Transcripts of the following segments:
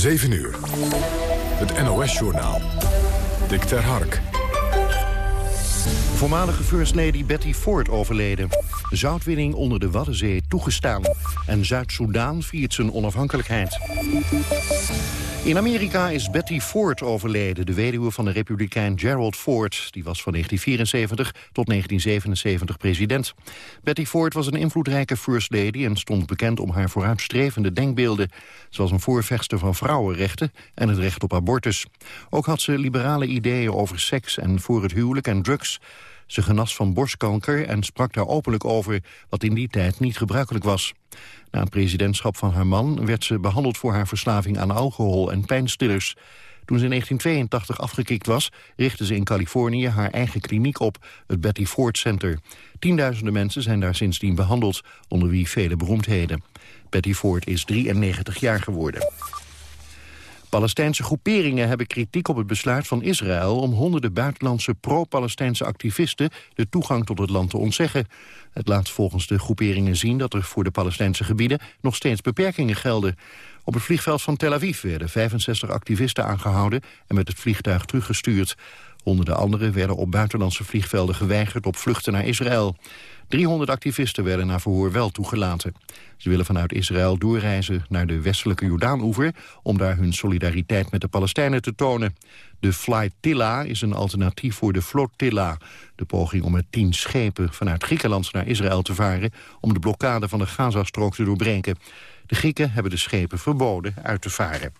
7 uur. Het NOS-journaal. Dick ter Hark. Voormalige First Lady Betty Ford overleden. Zoutwinning onder de Waddenzee toegestaan. En Zuid-Soedan viert zijn onafhankelijkheid. In Amerika is Betty Ford overleden, de weduwe van de republikein Gerald Ford. Die was van 1974 tot 1977 president. Betty Ford was een invloedrijke first lady en stond bekend om haar vooruitstrevende denkbeelden. Was een voorvechter van vrouwenrechten en het recht op abortus. Ook had ze liberale ideeën over seks en voor het huwelijk en drugs. Ze genas van borstkanker en sprak daar openlijk over, wat in die tijd niet gebruikelijk was. Na het presidentschap van haar man werd ze behandeld voor haar verslaving aan alcohol en pijnstillers. Toen ze in 1982 afgekikt was, richtte ze in Californië haar eigen kliniek op, het Betty Ford Center. Tienduizenden mensen zijn daar sindsdien behandeld, onder wie vele beroemdheden. Betty Ford is 93 jaar geworden. Palestijnse groeperingen hebben kritiek op het besluit van Israël... om honderden buitenlandse pro-Palestijnse activisten de toegang tot het land te ontzeggen. Het laat volgens de groeperingen zien dat er voor de Palestijnse gebieden nog steeds beperkingen gelden. Op het vliegveld van Tel Aviv werden 65 activisten aangehouden en met het vliegtuig teruggestuurd. Honderden anderen werden op buitenlandse vliegvelden geweigerd op vluchten naar Israël. 300 activisten werden na verhoor wel toegelaten. Ze willen vanuit Israël doorreizen naar de westelijke Jordaanoever... om daar hun solidariteit met de Palestijnen te tonen. De Flytilla is een alternatief voor de Flotilla. De poging om met tien schepen vanuit Griekenland naar Israël te varen... om de blokkade van de Gazastrook te doorbreken. De Grieken hebben de schepen verboden uit te varen.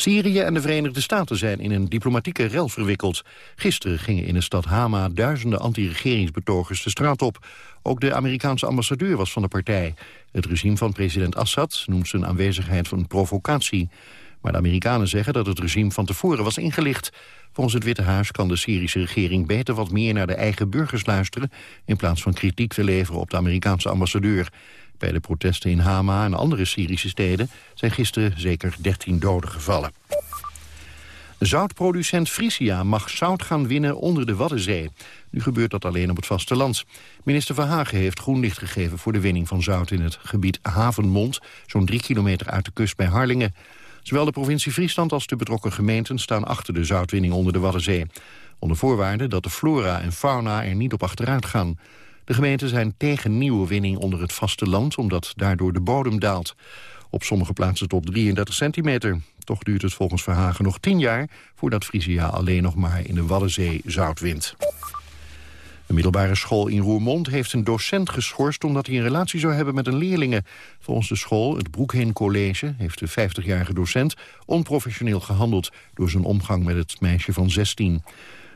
Syrië en de Verenigde Staten zijn in een diplomatieke rel verwikkeld. Gisteren gingen in de stad Hama duizenden anti-regeringsbetogers de straat op. Ook de Amerikaanse ambassadeur was van de partij. Het regime van president Assad noemt zijn aanwezigheid van provocatie. Maar de Amerikanen zeggen dat het regime van tevoren was ingelicht. Volgens het Witte Huis kan de Syrische regering beter wat meer naar de eigen burgers luisteren... in plaats van kritiek te leveren op de Amerikaanse ambassadeur. Bij de protesten in Hama en andere Syrische steden zijn gisteren zeker 13 doden gevallen. Zoutproducent Frisia mag zout gaan winnen onder de Waddenzee. Nu gebeurt dat alleen op het vasteland. Minister Verhagen heeft groen licht gegeven voor de winning van zout in het gebied Havenmond, zo'n drie kilometer uit de kust bij Harlingen. Zowel de provincie Friesland als de betrokken gemeenten staan achter de zoutwinning onder de Waddenzee. Onder voorwaarde dat de flora en fauna er niet op achteruit gaan. De gemeenten zijn tegen nieuwe winning onder het vasteland... omdat daardoor de bodem daalt. Op sommige plaatsen tot 33 centimeter. Toch duurt het volgens Verhagen nog 10 jaar... voordat Frisia alleen nog maar in de Waddenzee zout wint. De middelbare school in Roermond heeft een docent geschorst... omdat hij een relatie zou hebben met een leerlinge. Volgens de school, het Broekheen College, heeft de 50-jarige docent... onprofessioneel gehandeld door zijn omgang met het meisje van 16.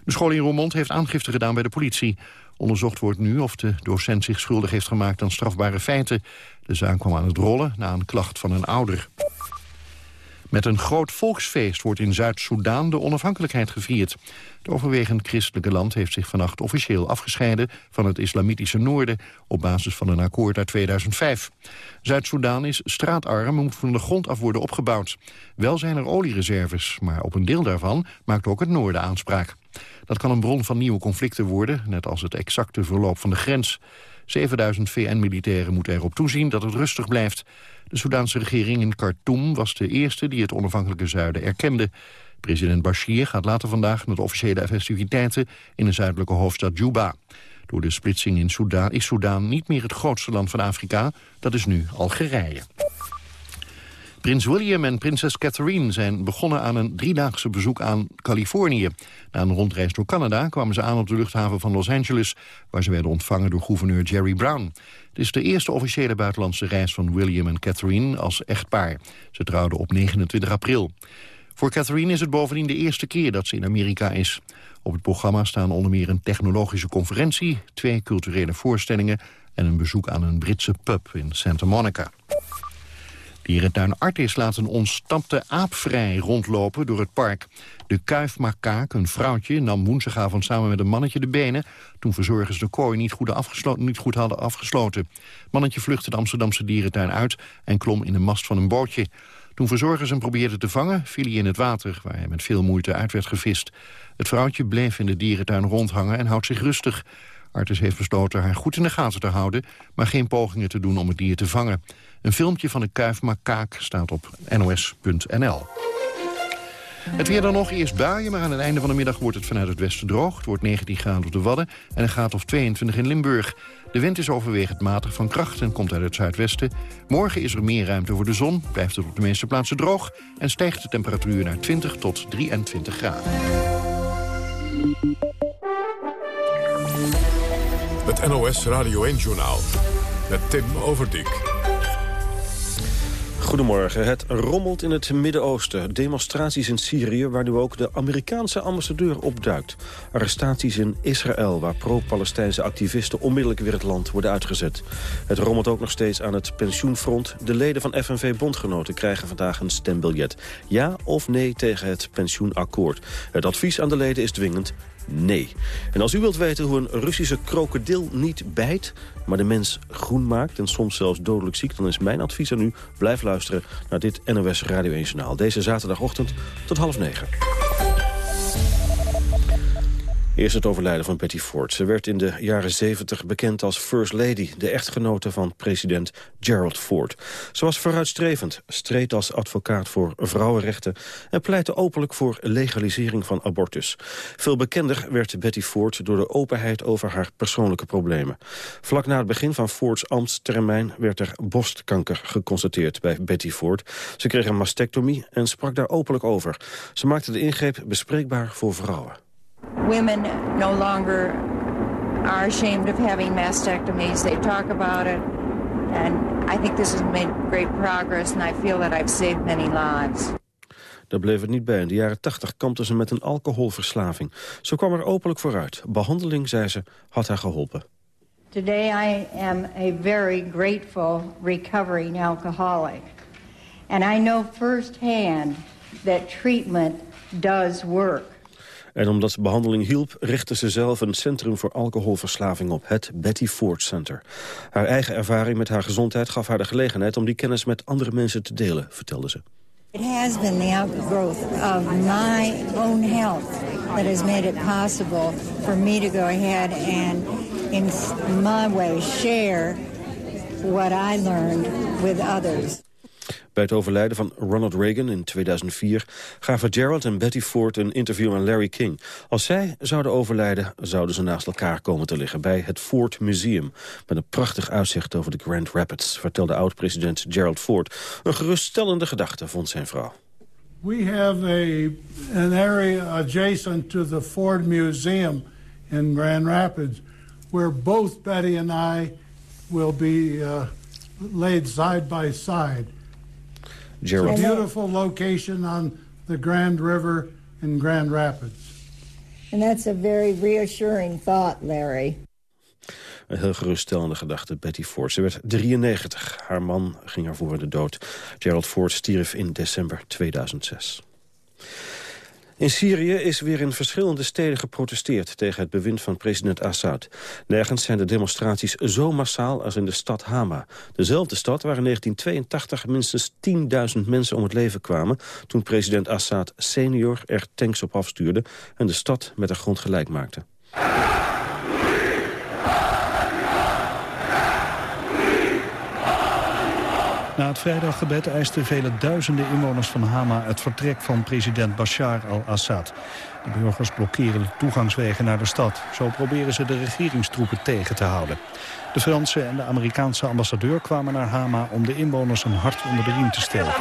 De school in Roermond heeft aangifte gedaan bij de politie. Onderzocht wordt nu of de docent zich schuldig heeft gemaakt aan strafbare feiten. De zaak kwam aan het rollen na een klacht van een ouder. Met een groot volksfeest wordt in Zuid-Soedan de onafhankelijkheid gevierd. Het overwegend christelijke land heeft zich vannacht officieel afgescheiden van het islamitische noorden op basis van een akkoord uit 2005. Zuid-Soedan is straatarm en moet van de grond af worden opgebouwd. Wel zijn er oliereserves, maar op een deel daarvan maakt ook het noorden aanspraak. Dat kan een bron van nieuwe conflicten worden, net als het exacte verloop van de grens. 7000 VN-militairen moeten erop toezien dat het rustig blijft. De Soedaanse regering in Khartoum was de eerste die het onafhankelijke zuiden erkende. President Bashir gaat later vandaag naar de officiële festiviteiten in de zuidelijke hoofdstad Juba. Door de splitsing in Soedan is Soedan niet meer het grootste land van Afrika. Dat is nu Algerije. Prins William en prinses Catherine zijn begonnen aan een driedaagse bezoek aan Californië. Na een rondreis door Canada kwamen ze aan op de luchthaven van Los Angeles... waar ze werden ontvangen door gouverneur Jerry Brown. Het is de eerste officiële buitenlandse reis van William en Catherine als echtpaar. Ze trouwden op 29 april. Voor Catherine is het bovendien de eerste keer dat ze in Amerika is. Op het programma staan onder meer een technologische conferentie... twee culturele voorstellingen en een bezoek aan een Britse pub in Santa Monica. Dierentuin Artis laat een ontstamte aap vrij rondlopen door het park. De kuifmakaak, een vrouwtje, nam woensdagavond samen met een mannetje de benen... toen verzorgers de kooi niet goed, afgesloten, niet goed hadden afgesloten. mannetje vluchtte de Amsterdamse dierentuin uit en klom in de mast van een bootje. Toen verzorgers hem probeerden te vangen, viel hij in het water... waar hij met veel moeite uit werd gevist. Het vrouwtje bleef in de dierentuin rondhangen en houdt zich rustig. Artis heeft besloten haar goed in de gaten te houden... maar geen pogingen te doen om het dier te vangen. Een filmpje van de kuifmakaak staat op nos.nl. Het weer dan nog, eerst buien, maar aan het einde van de middag wordt het vanuit het westen droog. Het wordt 19 graden op de Wadden en een graad of 22 in Limburg. De wind is overwegend matig van kracht en komt uit het zuidwesten. Morgen is er meer ruimte voor de zon, blijft het op de meeste plaatsen droog... en stijgt de temperatuur naar 20 tot 23 graden. Het NOS Radio 1-journaal met Tim Overdijk. Goedemorgen. Het rommelt in het Midden-Oosten. Demonstraties in Syrië, waar nu ook de Amerikaanse ambassadeur opduikt. Arrestaties in Israël, waar pro-Palestijnse activisten onmiddellijk weer het land worden uitgezet. Het rommelt ook nog steeds aan het pensioenfront. De leden van FNV-bondgenoten krijgen vandaag een stembiljet. Ja of nee tegen het pensioenakkoord. Het advies aan de leden is dwingend nee. En als u wilt weten hoe een Russische krokodil niet bijt... maar de mens groen maakt en soms zelfs dodelijk ziek... dan is mijn advies aan u, blijf luisteren naar dit NOS Radio 1 Journaal. Deze zaterdagochtend tot half negen. Eerst het overlijden van Betty Ford. Ze werd in de jaren 70 bekend als First Lady... de echtgenote van president Gerald Ford. Ze was vooruitstrevend, streed als advocaat voor vrouwenrechten... en pleitte openlijk voor legalisering van abortus. Veel bekender werd Betty Ford door de openheid over haar persoonlijke problemen. Vlak na het begin van Fords ambtstermijn... werd er borstkanker geconstateerd bij Betty Ford. Ze kreeg een mastectomie en sprak daar openlijk over. Ze maakte de ingreep bespreekbaar voor vrouwen. Women no longer are ashamed of having mastectomies. They talk about it. And I think this has made great progress, and I feel that I've saved many lives. Daar bleef het niet bij. In de jaren 80 kampte ze met een alcoholverslaving. Ze kwam er openlijk vooruit. Behandeling, zei ze, had haar geholpen. Today I am a very grateful recovering alcoholic. And I know firsthand that treatment does work. En omdat behandeling hielp, richtte ze zelf een centrum voor alcoholverslaving op, het Betty Ford Center. Haar eigen ervaring met haar gezondheid gaf haar de gelegenheid om die kennis met andere mensen te delen, vertelde ze. It has been the outgrowth of my own health that has made it possible for me to go ahead and in my way share what I learned with others. Bij het overlijden van Ronald Reagan in 2004 gaven Gerald en Betty Ford een interview aan Larry King. Als zij zouden overlijden, zouden ze naast elkaar komen te liggen bij het Ford Museum. Met een prachtig uitzicht over de Grand Rapids, vertelde oud-president Gerald Ford. Een geruststellende gedachte, vond zijn vrouw. We have a, an area adjacent to the Ford Museum in Grand Rapids where both Betty and I will be uh, laid side by side. Gerald. It's a beautiful location on the Grand River in Grand Rapids. And that's a very reassuring thought, Larry. Een heel geruststellende gedachte, Betty Ford. Ze werd 93. Haar man ging ervoor in de dood. Gerald Ford stierf in december 2006. In Syrië is weer in verschillende steden geprotesteerd tegen het bewind van president Assad. Nergens zijn de demonstraties zo massaal als in de stad Hama. Dezelfde stad waar in 1982 minstens 10.000 mensen om het leven kwamen... toen president Assad senior er tanks op afstuurde en de stad met de grond gelijk maakte. Na het vrijdaggebed eisten vele duizenden inwoners van Hama het vertrek van president Bashar al-Assad. De burgers blokkeren de toegangswegen naar de stad. Zo proberen ze de regeringstroepen tegen te houden. De Franse en de Amerikaanse ambassadeur kwamen naar Hama om de inwoners een hart onder de riem te steken.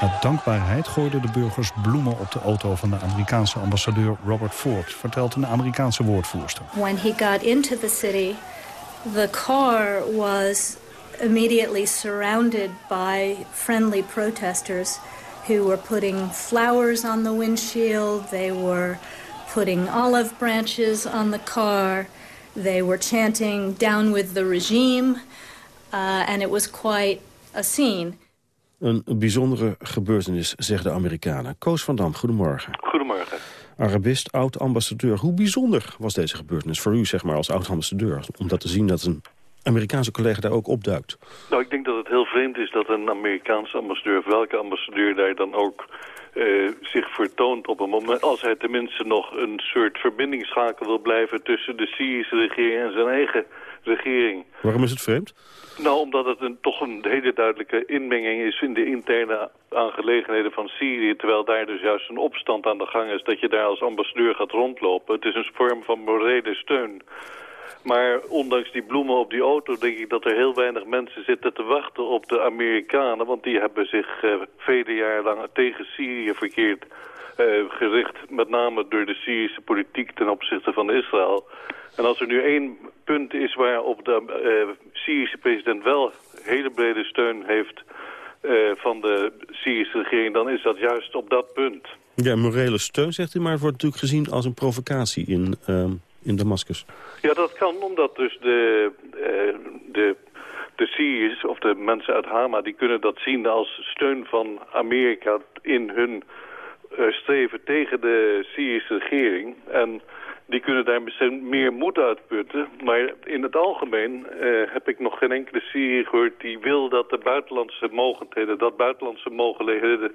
Uit dankbaarheid gooiden de burgers bloemen op de auto van de Amerikaanse ambassadeur Robert Ford, vertelt een Amerikaanse woordvoerster. When he got into the city, the car was immediately surrounded by friendly protesters who were putting flowers on the windshield, they were putting olive branches on the car, they were chanting down with the regime, uh, and it was quite a scene. Een bijzondere gebeurtenis, zeggen de Amerikanen. Koos van Dam, goedemorgen. Goedemorgen. Arabist, oud-ambassadeur. Hoe bijzonder was deze gebeurtenis voor u, zeg maar, als oud-ambassadeur? Om dat te zien dat een Amerikaanse collega daar ook opduikt? Nou, ik denk dat het heel vreemd is dat een Amerikaanse ambassadeur... welke ambassadeur daar dan ook uh, zich vertoont op een moment... als hij tenminste nog een soort verbindingsschakel wil blijven... tussen de Syrische regering en zijn eigen regering. Waarom is het vreemd? Nou, omdat het een, toch een hele duidelijke inmenging is in de interne aangelegenheden van Syrië... terwijl daar dus juist een opstand aan de gang is... dat je daar als ambassadeur gaat rondlopen. Het is een vorm van morele steun. Maar ondanks die bloemen op die auto denk ik dat er heel weinig mensen zitten te wachten op de Amerikanen. Want die hebben zich uh, vele jaren lang tegen Syrië verkeerd uh, gericht. Met name door de Syrische politiek ten opzichte van Israël. En als er nu één punt is waarop de uh, Syrische president wel hele brede steun heeft van de Syrische regering, dan is dat juist op dat punt. Ja, morele steun, zegt u, maar het wordt natuurlijk gezien als een provocatie in ehm, in Damascus? Ja, dat kan omdat dus de, uh, de, de Syriërs of de mensen uit Hama... die kunnen dat zien als steun van Amerika in hun uh, streven tegen de Syrische regering. En die kunnen daar misschien meer moed uitputten. Maar in het algemeen uh, heb ik nog geen enkele Syriër gehoord... die wil dat de buitenlandse mogendheden, dat buitenlandse mogelijkheden...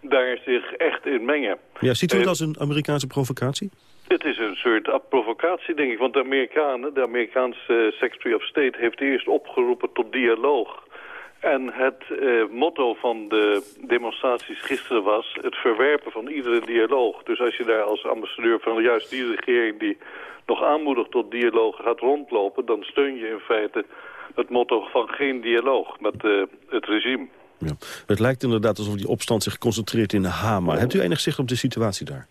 daar zich echt in mengen. Ja, ziet u het als een Amerikaanse provocatie? Het is een soort provocatie, denk ik. Want de Amerikanen, de Amerikaanse Secretary of State... heeft eerst opgeroepen tot dialoog. En het eh, motto van de demonstraties gisteren was... het verwerpen van iedere dialoog. Dus als je daar als ambassadeur van juist die regering... die nog aanmoedigt tot dialoog gaat rondlopen... dan steun je in feite het motto van geen dialoog met uh, het regime. Ja. Het lijkt inderdaad alsof die opstand zich concentreert in Hama. Hebt u enig zicht op de situatie daar?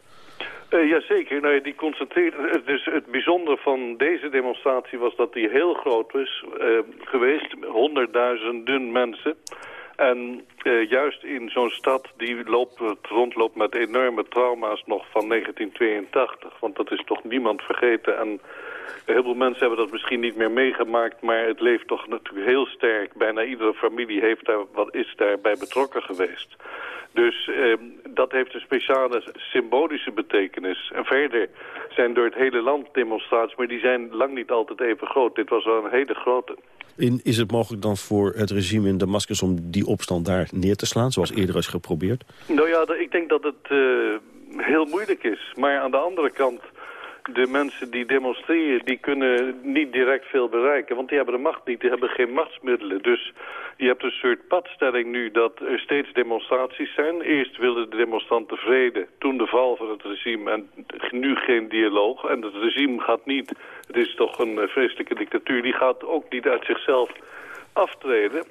Uh, jazeker, nou, die concentreert. Dus het bijzondere van deze demonstratie was dat die heel groot is uh, geweest. Honderdduizenden mensen. En juist in zo'n stad die loopt, rondloopt met enorme trauma's nog van 1982. Want dat is toch niemand vergeten. En heel veel mensen hebben dat misschien niet meer meegemaakt. Maar het leeft toch natuurlijk heel sterk. Bijna iedere familie heeft daar, wat is daarbij betrokken geweest. Dus eh, dat heeft een speciale symbolische betekenis. En verder zijn door het hele land demonstraties, maar die zijn lang niet altijd even groot. Dit was wel een hele grote. In, is het mogelijk dan voor het regime in Damascus om die opstand daar neer te slaan, zoals eerder is geprobeerd? Nou ja, ik denk dat het uh, heel moeilijk is. Maar aan de andere kant de mensen die demonstreren, die kunnen niet direct veel bereiken. Want die hebben de macht niet, die hebben geen machtsmiddelen. Dus je hebt een soort padstelling nu dat er steeds demonstraties zijn. Eerst wilden de demonstranten vrede, toen de val van het regime en nu geen dialoog. En het regime gaat niet, het is toch een vreselijke dictatuur, die gaat ook niet uit zichzelf aftreden.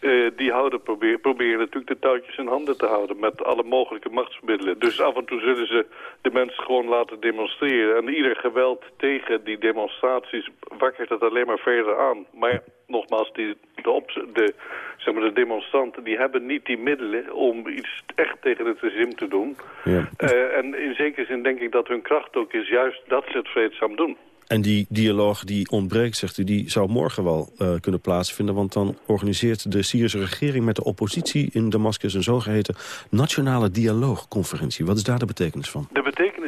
Uh, die houden, probeer, proberen natuurlijk de touwtjes in handen te houden met alle mogelijke machtsmiddelen. Dus af en toe zullen ze de mensen gewoon laten demonstreren. En ieder geweld tegen die demonstraties wakkert het alleen maar verder aan. Maar nogmaals, die, de, de, zeg maar, de demonstranten die hebben niet die middelen om iets echt tegen het regime te doen. Ja. Uh, en in zekere zin denk ik dat hun kracht ook is juist dat ze het vreedzaam doen. En die dialoog die ontbreekt, zegt u, die zou morgen wel uh, kunnen plaatsvinden. Want dan organiseert de Syrische regering met de oppositie in Damascus... een zogeheten nationale dialoogconferentie. Wat is daar de betekenis van? De betekenis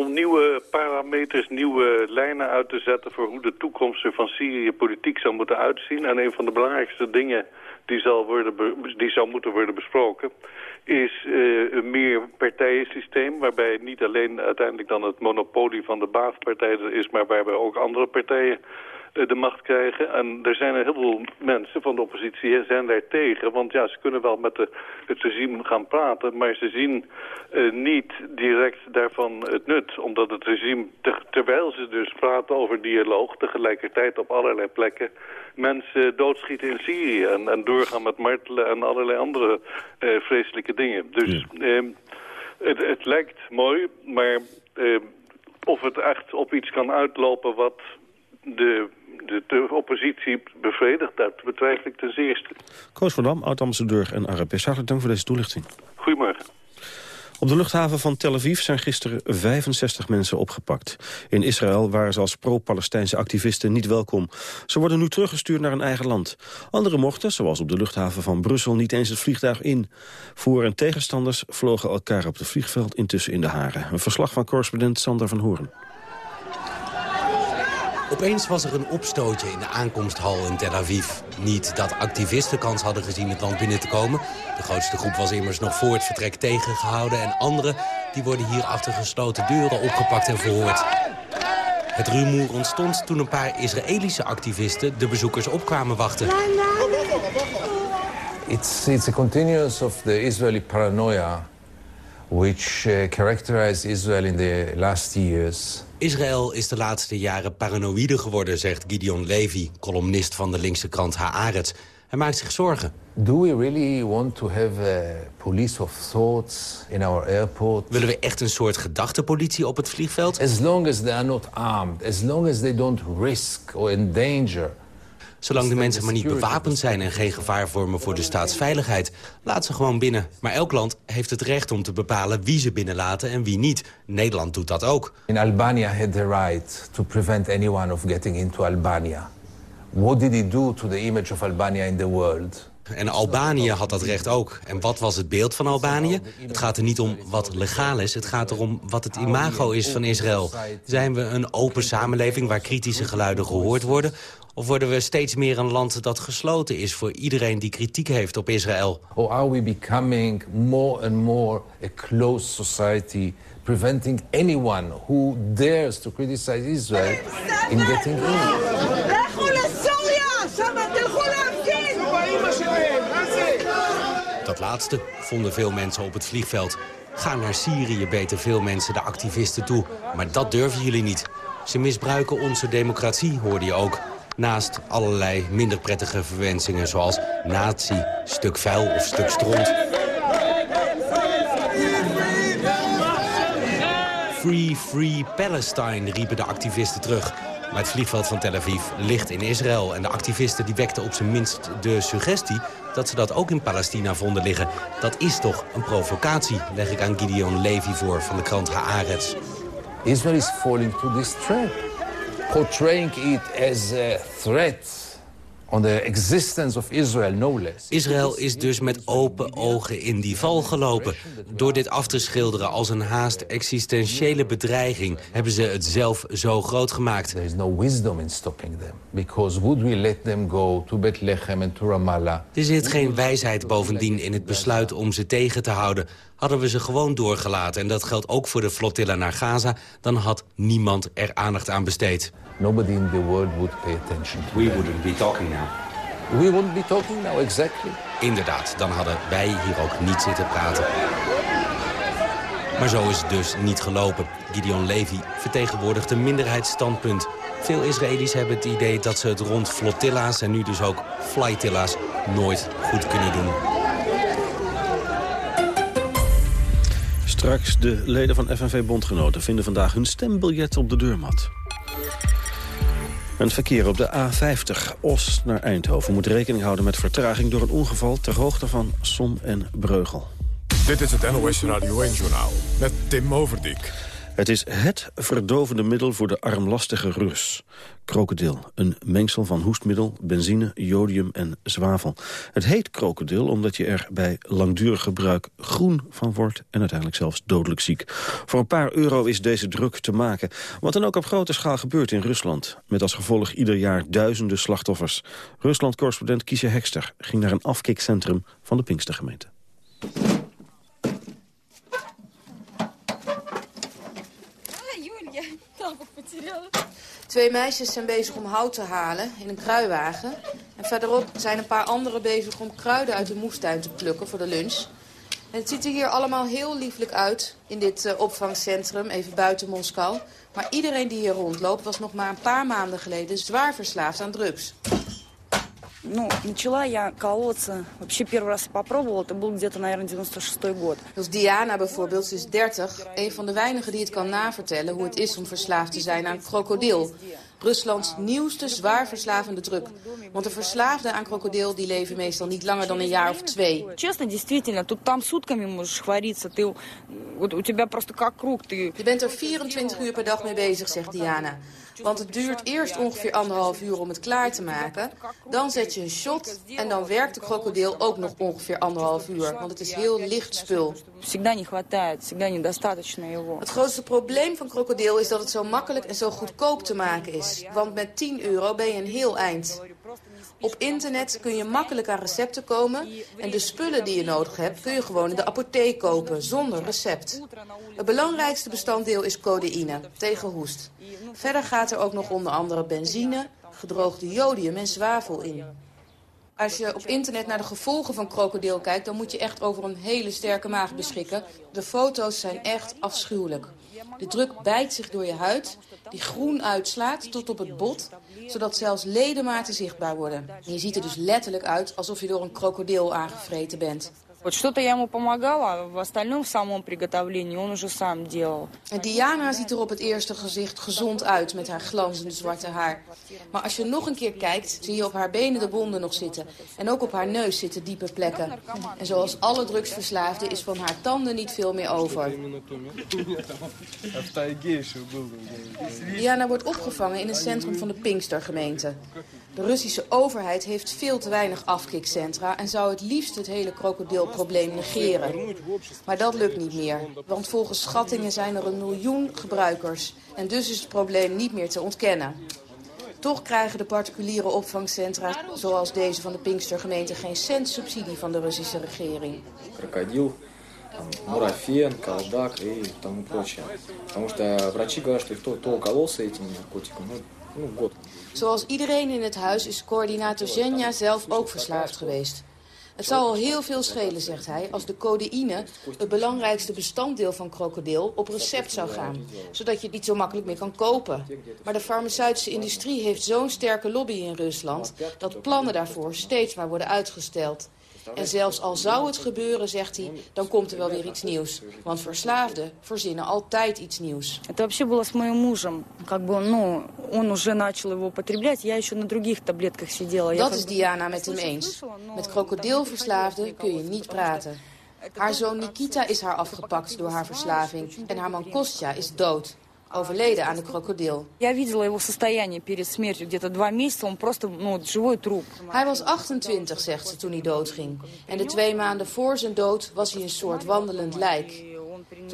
om nieuwe parameters, nieuwe lijnen uit te zetten... voor hoe de toekomst van Syrië politiek zou moeten uitzien. En een van de belangrijkste dingen die, zal worden die zou moeten worden besproken is uh, een meer partijensysteem... waarbij niet alleen uiteindelijk dan het monopolie van de baaspartij er is... maar waarbij ook andere partijen de macht krijgen. En er zijn een heel veel mensen van de oppositie zijn daar tegen. Want ja, ze kunnen wel met de, het regime gaan praten... maar ze zien uh, niet direct daarvan het nut. Omdat het regime, te, terwijl ze dus praten over dialoog... tegelijkertijd op allerlei plekken mensen doodschieten in Syrië... en, en doorgaan met martelen en allerlei andere uh, vreselijke dingen. Dus ja. het, het, lijkt mooi, maar of het echt op iets kan uitlopen... wat de de, de, oppositie bevredigt, dat betwijfel ik ten zeerste. Koos van Dam, oud-ambassadeur en Arabisch. Hartelijk dank voor deze toelichting. Goedemorgen. Op de luchthaven van Tel Aviv zijn gisteren 65 mensen opgepakt. In Israël waren ze als pro-Palestijnse activisten niet welkom. Ze worden nu teruggestuurd naar hun eigen land. Anderen mochten, zoals op de luchthaven van Brussel, niet eens het vliegtuig in. Voor- en tegenstanders vlogen elkaar op het vliegveld intussen in de haren. Een verslag van correspondent Sander van Hoorn. Opeens was er een opstootje in de aankomsthal in Tel Aviv. Niet dat activisten kans hadden gezien het land binnen te komen. De grootste groep was immers nog voor het vertrek tegengehouden... en anderen die worden hier achter gesloten deuren opgepakt en verhoord. Het rumoer ontstond toen een paar Israëlische activisten de bezoekers opkwamen wachten. It's, it's a continuance of the Israeli paranoia which uh, Israel in the last years. Israël is de laatste jaren paranoïde geworden, zegt Gideon Levy, columnist van de linkse krant Haaretz. Hij maakt zich zorgen. Do we really want to have a police of thoughts in our airport? Willen we echt een soort gedachtepolitie op het vliegveld? As long as they are not armed, as long as they don't risk or endanger Zolang de mensen maar niet bewapend zijn en geen gevaar vormen voor de staatsveiligheid, laat ze gewoon binnen. Maar elk land heeft het recht om te bepalen wie ze binnenlaten en wie niet. Nederland doet dat ook. In Albania had the right to prevent anyone of getting into Albania. What did he do to the image of Albania in the world? En Albanië had dat recht ook. En wat was het beeld van Albanië? Het gaat er niet om wat legaal is, het gaat erom wat het imago is van Israël. Zijn we een open samenleving waar kritische geluiden gehoord worden? Of worden we steeds meer een land dat gesloten is voor iedereen die kritiek heeft op Israël? Or are we becoming more and more a closed society, preventing anyone who dares to criticize Israel in getting in? Dat laatste vonden veel mensen op het vliegveld. Ga naar Syrië, beter veel mensen de activisten toe. Maar dat durven jullie niet. Ze misbruiken onze democratie, hoorde je ook. Naast allerlei minder prettige verwensingen zoals nazi, stuk vuil of stuk stront. Free, free Palestine, riepen de activisten terug. Maar het vliegveld van Tel Aviv ligt in Israël. En de activisten die wekten op zijn minst de suggestie... dat ze dat ook in Palestina vonden liggen. Dat is toch een provocatie, leg ik aan Gideon Levy voor van de krant Haaretz. Israel is falling to this trap portraying it as a threat on the existence of Israel, no less. Israël is dus met open ogen in die val gelopen. Door dit af te schilderen als een haast existentiële bedreiging... hebben ze het zelf zo groot gemaakt. There is no wisdom in stopping them. Because would we let them go to Bethlehem and to Ramallah... Er zit geen wijsheid bovendien in het besluit om ze tegen te houden. Hadden we ze gewoon doorgelaten, en dat geldt ook voor de flotilla naar Gaza... dan had niemand er aandacht aan besteed. Nobody in the world would pay attention to We wouldn't be talking now. We wouldn't be talking now, exactly. Inderdaad, dan hadden wij hier ook niet zitten praten. Maar zo is het dus niet gelopen. Gideon Levy vertegenwoordigt een minderheidsstandpunt. Veel Israëli's hebben het idee dat ze het rond flotilla's en nu dus ook flytilla's nooit goed kunnen doen. Straks de leden van FNV-bondgenoten vinden vandaag hun stembiljet op de deurmat. Het verkeer op de A50 Os naar Eindhoven moet rekening houden met vertraging door een ongeval ter hoogte van Som en Breugel. Dit is het NOS Radio 1-journaal met Tim Overdijk. Het is het verdovende middel voor de armlastige Rus. Krokodil, een mengsel van hoestmiddel, benzine, jodium en zwavel. Het heet krokodil omdat je er bij langdurig gebruik groen van wordt... en uiteindelijk zelfs dodelijk ziek. Voor een paar euro is deze druk te maken. Wat dan ook op grote schaal gebeurt in Rusland. Met als gevolg ieder jaar duizenden slachtoffers. Rusland-correspondent Kiesje Hekster ging naar een afkikcentrum van de Pinkstergemeente. Twee meisjes zijn bezig om hout te halen in een kruiwagen. En verderop zijn een paar anderen bezig om kruiden uit de moestuin te plukken voor de lunch. Het ziet er hier allemaal heel lieflijk uit in dit uh, opvangcentrum, even buiten Moskou. Maar iedereen die hier rondloopt was nog maar een paar maanden geleden zwaar verslaafd aan drugs. Ну, начала я колоться. Вообще первый раз попробовала, это был где-то, наверное, 96 год. Dus Diana bijvoorbeeld, ze is 30. Een van de weinigen die het kan navertellen hoe het is om verslaafd te zijn aan krokodil. Ruslands nieuwste zwaar verslavende druk. Want de verslaafden aan krokodil die leven meestal niet langer dan een jaar of twee. Честно, действительно, тут там сутками можешь хвориться. Ты, вот, у тебя просто как круг. Ты... Je bent er 24 uur per dag mee bezig, zegt Diana. Want het duurt eerst ongeveer anderhalf uur om het klaar te maken. Dan zet je een shot en dan werkt de krokodil ook nog ongeveer anderhalf uur. Want het is heel licht spul. Het grootste probleem van krokodil is dat het zo makkelijk en zo goedkoop te maken is. Want met 10 euro ben je een heel eind. Op internet kun je makkelijk aan recepten komen en de spullen die je nodig hebt kun je gewoon in de apotheek kopen, zonder recept. Het belangrijkste bestanddeel is codeïne, tegen hoest. Verder gaat er ook nog onder andere benzine, gedroogde jodium en zwavel in. Als je op internet naar de gevolgen van krokodil kijkt... dan moet je echt over een hele sterke maag beschikken. De foto's zijn echt afschuwelijk. De druk bijt zich door je huid, die groen uitslaat tot op het bot... zodat zelfs ledematen zichtbaar worden. En je ziet er dus letterlijk uit alsof je door een krokodil aangevreten bent. Вот что-то я ему помогала, в остальном в самом приготовлении он уже сам делал. En Diana ziet er op het eerste gezicht gezond uit met haar glanzende zwarte haar. Maar als je nog een keer kijkt, zie je op haar benen de wonden nog zitten. En ook op haar neus zitten diepe plekken. En zoals alle drugsverslaafden is van haar tanden niet veel meer over. Diana wordt opgevangen in een centrum van de Pinkstergemeente. De Russische overheid heeft veel te weinig afkikcentra... en zou het liefst het hele krokodilprobleem negeren. Maar dat lukt niet meer, want volgens schattingen zijn er een miljoen gebruikers. En dus is het probleem niet meer te ontkennen. Toch krijgen de particuliere opvangcentra, zoals deze van de Pinkstergemeente... geen cent subsidie van de Russische regering. крокодил, там, мурафен, колдак и тому прочее. Потому что врачи говорят, что кто, кто укололся этим наркотиком, ну, ну, год. Zoals iedereen in het huis is coördinator Zenja zelf ook verslaafd geweest. Het zal al heel veel schelen, zegt hij, als de codeïne, het belangrijkste bestanddeel van krokodil, op recept zou gaan. Zodat je het niet zo makkelijk meer kan kopen. Maar de farmaceutische industrie heeft zo'n sterke lobby in Rusland, dat plannen daarvoor steeds maar worden uitgesteld. En zelfs al zou het gebeuren, zegt hij, dan komt er wel weer iets nieuws. Want verslaafden verzinnen altijd iets nieuws. Это вообще было с моим мужем. Как бы, ну, он уже начал его употреблять, я еще на других таблетках сидела. Я Dat как is бы Diana met hem eens. Met krokodilverslaafden kun je niet praten. Haar zoon Nikita is haar afgepakt door haar verslaving. En haar man Kostja is dood. overleden aan de krokodil. Hij was 28, zegt ze toen hij doodging. En de twee maanden voor zijn dood was hij een soort wandelend lijk.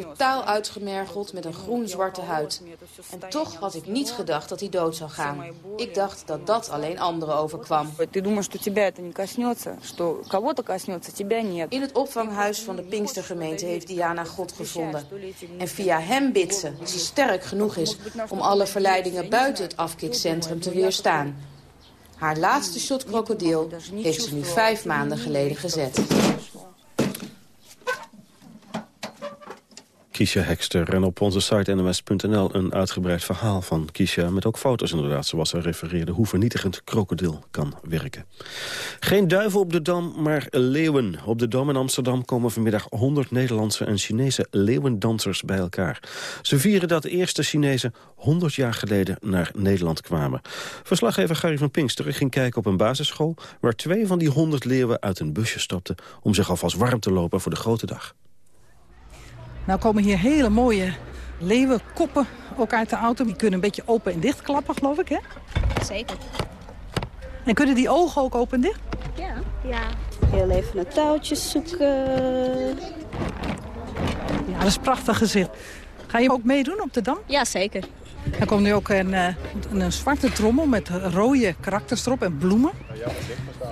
Totaal uitgemergeld met een groen-zwarte huid. En toch had ik niet gedacht dat hij dood zou gaan. Ik dacht dat dat alleen anderen overkwam. In het opvanghuis van de Pinkstergemeente heeft Diana God gevonden. En via hem bidt ze dat ze sterk genoeg is om alle verleidingen buiten het afkikcentrum te weerstaan. Haar laatste shot krokodil heeft ze nu vijf maanden geleden gezet. Kiesja Hekster. En op onze site nms.nl een uitgebreid verhaal van Kiesja... met ook foto's inderdaad, zoals zij refereerde... hoe vernietigend krokodil kan werken. Geen duiven op de Dam, maar leeuwen. Op de Dam in Amsterdam komen vanmiddag 100 Nederlandse en Chinese leeuwendansers bij elkaar. Ze vieren dat de eerste Chinezen 100 jaar geleden naar Nederland kwamen. Verslaggever Gary van Pinkster ging kijken op een basisschool... waar twee van die 100 leeuwen uit een busje stapten... om zich alvast warm te lopen voor de grote dag. Nou komen hier hele mooie leeuwenkoppen ook uit de auto. Die kunnen een beetje open en dicht klappen, geloof ik, hè? Zeker. En kunnen die ogen ook open en dicht? Ja. Ja. Heel even een touwtje zoeken. Ja, dat is een prachtig gezicht. Ga je ook meedoen op de Dam? Ja, zeker. Er komt nu ook een, eh, een zwarte trommel met rode karakters erop en bloemen.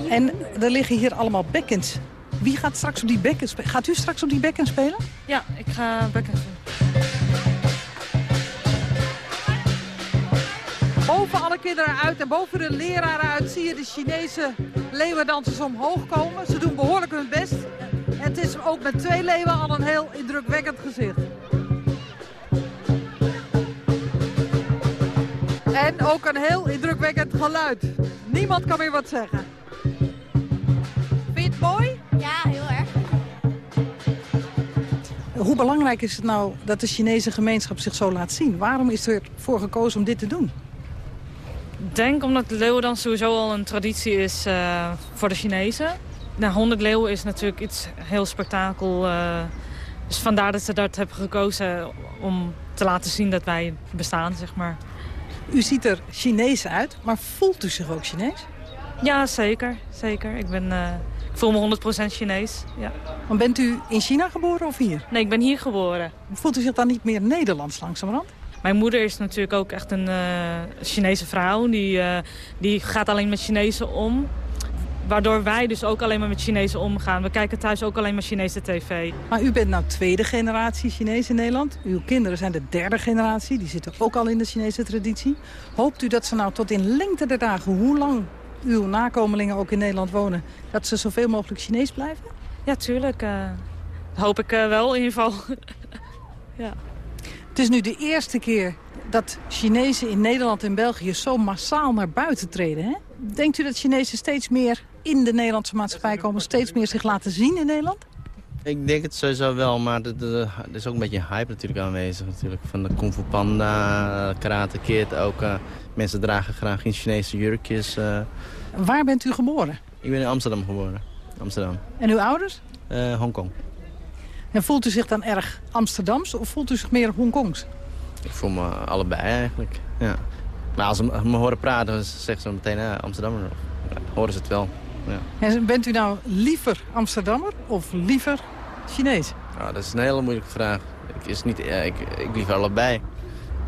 En er liggen hier allemaal bekkens. Wie gaat straks op die bekken spelen? Gaat u straks op die bekken spelen? Ja, ik ga bekken Boven alle kinderen uit en boven de leraren uit zie je de Chinese leeuwendansers omhoog komen. Ze doen behoorlijk hun best. En het is ook met twee leeuwen al een heel indrukwekkend gezicht. En ook een heel indrukwekkend geluid. Niemand kan meer wat zeggen. Vind je het mooi? Ja, heel erg. Hoe belangrijk is het nou dat de Chinese gemeenschap zich zo laat zien? Waarom is er voor gekozen om dit te doen? Ik denk omdat de leeuwendans sowieso al een traditie is uh, voor de Chinezen. Nou, 100 leeuwen is natuurlijk iets heel spektakel. Uh, dus vandaar dat ze dat hebben gekozen om te laten zien dat wij bestaan, zeg maar. U ziet er Chinees uit, maar voelt u zich ook Chinees? Ja, zeker. zeker. Ik, ben, uh, ik voel me 100% Chinees. Ja. Maar bent u in China geboren of hier? Nee, ik ben hier geboren. Voelt u zich dan niet meer Nederlands langzamerhand? Mijn moeder is natuurlijk ook echt een uh, Chinese vrouw. Die, uh, die gaat alleen met Chinezen om. Waardoor wij dus ook alleen maar met Chinezen omgaan. We kijken thuis ook alleen maar Chinese tv. Maar u bent nou tweede generatie Chinees in Nederland. Uw kinderen zijn de derde generatie. Die zitten ook al in de Chinese traditie. Hoopt u dat ze nou tot in lengte der dagen, hoe lang uw nakomelingen ook in Nederland wonen... dat ze zoveel mogelijk Chinees blijven? Ja, tuurlijk. Uh, hoop ik uh, wel in ieder geval. ja. Het is nu de eerste keer dat Chinezen in Nederland en België zo massaal naar buiten treden. Hè? Denkt u dat Chinezen steeds meer in de Nederlandse maatschappij komen... steeds meer zich laten zien in Nederland? Ik denk het sowieso wel, maar er is ook een beetje hype natuurlijk aanwezig. Natuurlijk. Van de Kung Fu Panda, Karate Kid ook. Uh, mensen dragen graag in Chinese jurkjes. Waar bent u geboren? Ik ben in Amsterdam geboren. Amsterdam. En uw ouders? Uh, Hongkong. En voelt u zich dan erg Amsterdams of voelt u zich meer Hongkongs? Ik voel me allebei eigenlijk, ja. Maar als ze me horen praten, zeggen ze meteen ja, Amsterdammer. Ja, horen ze het wel. Ja. En bent u nou liever Amsterdammer of liever Chinees? Nou, dat is een hele moeilijke vraag. Ik, is niet, ja, ik, ik liever allebei.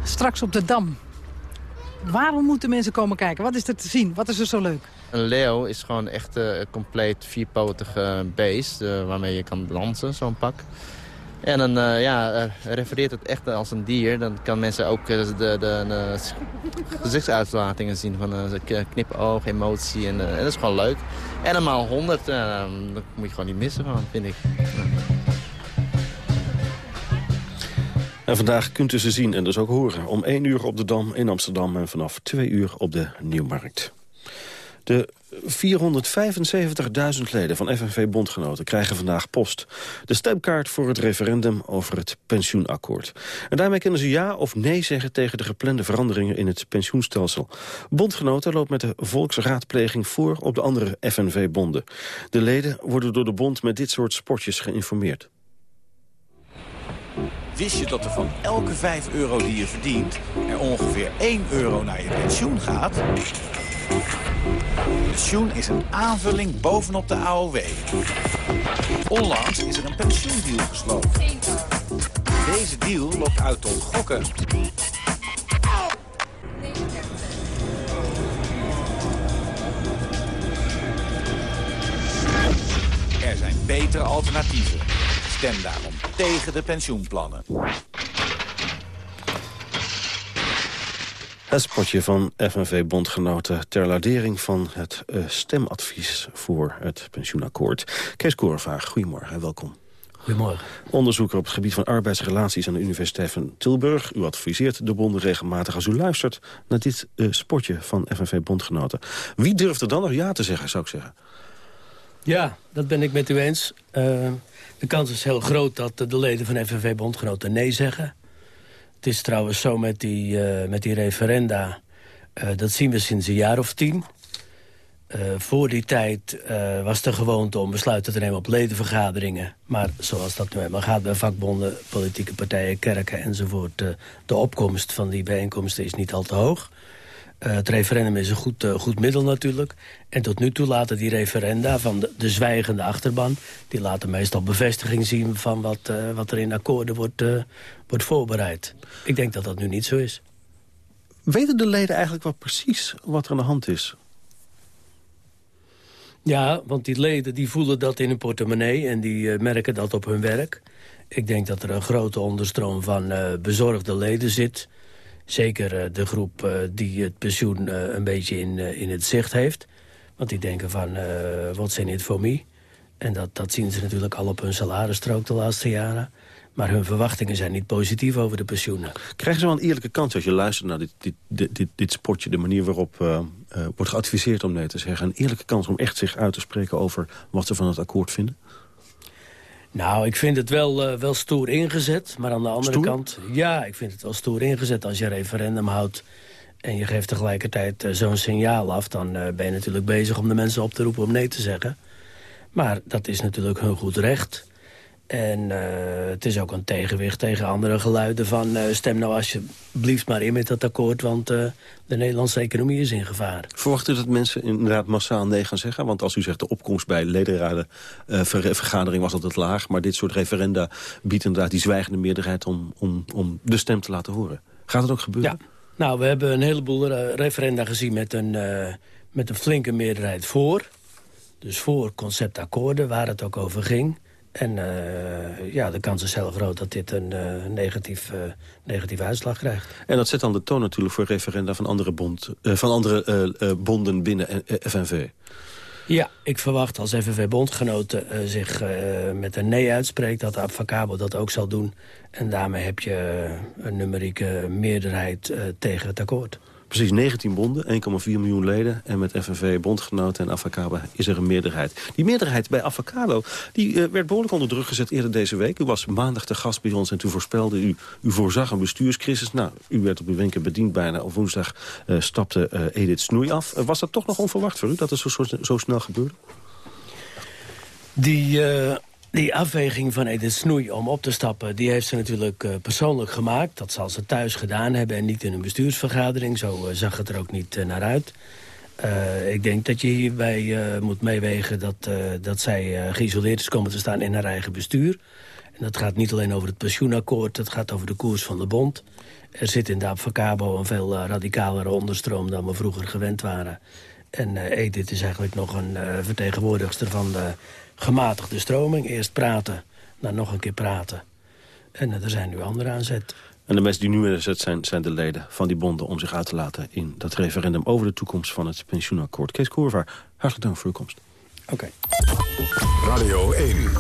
Straks op de Dam. Waarom moeten mensen komen kijken? Wat is er te zien? Wat is er zo leuk? Een leeuw is gewoon echt een uh, compleet vierpotige beest... Uh, waarmee je kan dansen, zo'n pak. En dan uh, ja, refereert het echt als een dier. Dan kan mensen ook de, de, de, gezichtsuitlatingen zien van uh, knipoog, emotie. En, en, dat is gewoon leuk. En eenmaal 100, dat moet je gewoon niet missen, van, vind ik. En vandaag kunt u ze zien en dus ook horen. Om 1 uur op de Dam in Amsterdam en vanaf 2 uur op de Nieuwmarkt. De 475.000 leden van FNV-bondgenoten krijgen vandaag post. De stemkaart voor het referendum over het pensioenakkoord. En daarmee kunnen ze ja of nee zeggen tegen de geplande veranderingen in het pensioenstelsel. Bondgenoten loopt met de volksraadpleging voor op de andere FNV-bonden. De leden worden door de bond met dit soort sportjes geïnformeerd. Wist je dat er van elke 5 euro die je verdient... er ongeveer 1 euro naar je pensioen gaat? Pensioen is een aanvulling bovenop de AOW. Onlangs is er een pensioendeal gesloten. Deze deal loopt uit tot gokken. Er zijn betere alternatieven. Stem daarom tegen de pensioenplannen. Het spotje van FNV-bondgenoten ter ladering van het uh, stemadvies voor het pensioenakkoord. Kees Korenvaag, goedemorgen en welkom. Goedemorgen. Onderzoeker op het gebied van arbeidsrelaties aan de Universiteit van Tilburg. U adviseert de bonden regelmatig als u luistert naar dit uh, spotje van FNV-bondgenoten. Wie durft er dan nog ja te zeggen, zou ik zeggen? Ja, dat ben ik met u eens. Uh, de kans is heel groot dat de leden van FNV-bondgenoten nee zeggen. Het is trouwens zo met die, uh, met die referenda. Uh, dat zien we sinds een jaar of tien. Uh, voor die tijd was de gewoonte om besluiten te nemen op ledenvergaderingen. Maar zoals dat nu helemaal gaat bij vakbonden, politieke partijen, kerken enzovoort... de opkomst van die bijeenkomsten is niet al te hoog. Uh, het referendum is een goed, uh, goed middel natuurlijk. En tot nu toe laten die referenda van de, de zwijgende achterban... die laten meestal bevestiging zien van wat, uh, wat er in akkoorden wordt, wordt voorbereid. Ik denk dat dat nu niet zo is. Weten de leden eigenlijk wel precies wat er aan de hand is? Ja, want die leden die voelen dat in hun portemonnee... en die merken dat op hun werk. Ik denk dat er een grote onderstroom van bezorgde leden zit... Zeker de groep die het pensioen een beetje in, in het zicht heeft. Want die denken van, wat zijn dit voor mij? En dat, dat zien ze natuurlijk al op hun salarisstrook de laatste jaren. Maar hun verwachtingen zijn niet positief over de pensioenen. Krijgen ze wel een eerlijke kans als je luistert naar dit, dit, dit, dit, spotje... de manier waarop wordt geadviseerd om nee te zeggen... een eerlijke kans om echt zich uit te spreken over wat ze van het akkoord vinden? Nou, ik vind het wel, uh, wel stoer ingezet. Maar aan de andere stoer? kant... Ja, ik vind het wel stoer ingezet als je een referendum houdt... en je geeft tegelijkertijd uh, zo'n signaal af... dan uh, ben je natuurlijk bezig om de mensen op te roepen om nee te zeggen. Maar dat is natuurlijk hun goed recht. En het is ook een tegenwicht tegen andere geluiden van... stem nou alsjeblieft maar in met dat akkoord... want de Nederlandse economie is in gevaar. Verwacht u dat mensen inderdaad massaal nee gaan zeggen? Want als u zegt de opkomst bij ledenraden uh, ver, vergadering was altijd laag... maar dit soort referenda biedt inderdaad die zwijgende meerderheid om, om, om de stem te laten horen. Gaat het ook gebeuren? Ja. Nou, we hebben een heleboel referenda gezien met een, met een flinke meerderheid voor. Dus voor conceptakkoorden, waar het ook over ging. En uh, ja, de kans is heel groot dat dit een uh, negatief, uh, negatieve uitslag krijgt. En dat zet dan de toon natuurlijk voor referenda van andere, bond, van andere bonden binnen FNV. Ja, ik verwacht als FNV-bondgenoten zich met een nee uitspreekt... dat de Avacabo dat ook zal doen. En daarmee heb je een numerieke meerderheid tegen het akkoord. Precies 19 bonden, 1,4 miljoen leden. En met FNV, bondgenoten en Avacabo is er een meerderheid. Die meerderheid bij Avacabo die, uh, werd behoorlijk onder druk gezet eerder deze week. U was maandag te gast bij ons en toen voorspelde u... u voorzag een bestuurscrisis. Nou, u werd op uw wenken bediend bijna. Op woensdag uh, stapte uh, Edith Snoei af. was dat toch nog onverwacht voor u dat het zo, zo, zo snel gebeurde? Die die afweging van Edith Snoei om op te stappen... die heeft ze natuurlijk uh, persoonlijk gemaakt. Dat zal ze thuis gedaan hebben en niet in een bestuursvergadering. Zo uh, zag het er ook niet uh, naar uit. ik denk dat je hierbij moet meewegen dat, dat zij geïsoleerd is komen te staan in haar eigen bestuur. En dat gaat niet alleen over het pensioenakkoord, het gaat over de koers van de bond. Er zit in de Avacabo een veel radicalere onderstroom dan we vroeger gewend waren. En Edith is eigenlijk nog een vertegenwoordigster van de gematigde stroming. Eerst praten, dan nog een keer praten. En er zijn nu andere aan zet. En de mensen die nu in zet zijn, zijn de leden van die bonden... om zich uit te laten in dat referendum over de toekomst van het pensioenakkoord. Kees Koervaar, hartelijk dank voor uw komst. Oké. Radio 1.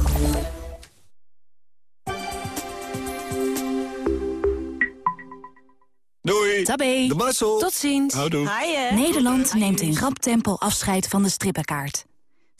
Doei. Tabé. De Marcel. Tot ziens. Houdoe. Nederland neemt in rap tempo afscheid van de strippenkaart.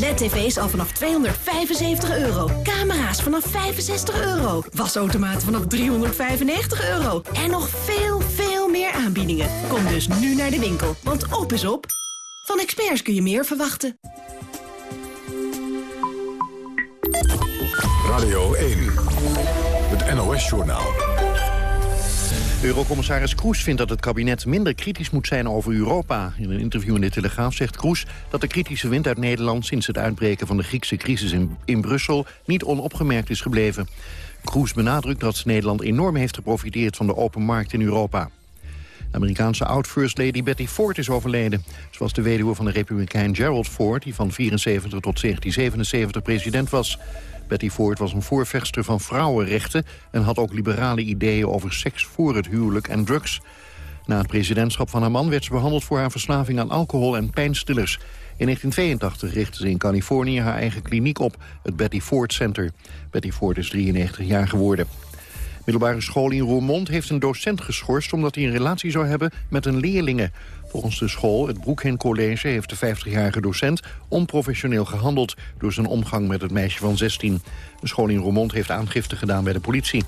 LED-tv's al vanaf 275 euro. Camera's vanaf 65 euro. Wasautomaten vanaf 395 euro. En nog veel, veel meer aanbiedingen. Kom dus nu naar de winkel, want op is op. Van experts kun je meer verwachten. Radio 1. Het NOS-journaal. Eurocommissaris Kroes vindt dat het kabinet minder kritisch moet zijn over Europa. In een interview in de Telegraaf zegt Kroes dat de kritische wind uit Nederland... sinds het uitbreken van de Griekse crisis in, in Brussel niet onopgemerkt is gebleven. Kroes benadrukt dat Nederland enorm heeft geprofiteerd van de open markt in Europa. Amerikaanse oud-first lady Betty Ford is overleden. Zoals de weduwe van de republikein Gerald Ford... die van 74 tot 1977 president was. Betty Ford was een voorvechter van vrouwenrechten... en had ook liberale ideeën over seks voor het huwelijk en drugs. Na het presidentschap van haar man werd ze behandeld voor haar verslaving aan alcohol en pijnstillers. In 1982 richtte ze in Californië haar eigen kliniek op, het Betty Ford Center. Betty Ford is 93 jaar geworden. Middelbare school in Roermond heeft een docent geschorst... omdat hij een relatie zou hebben met een leerlinge. Volgens de school, het Broekhen College, heeft de 50-jarige docent... onprofessioneel gehandeld door zijn omgang met het meisje van 16. De school in Roermond heeft aangifte gedaan bij de politie.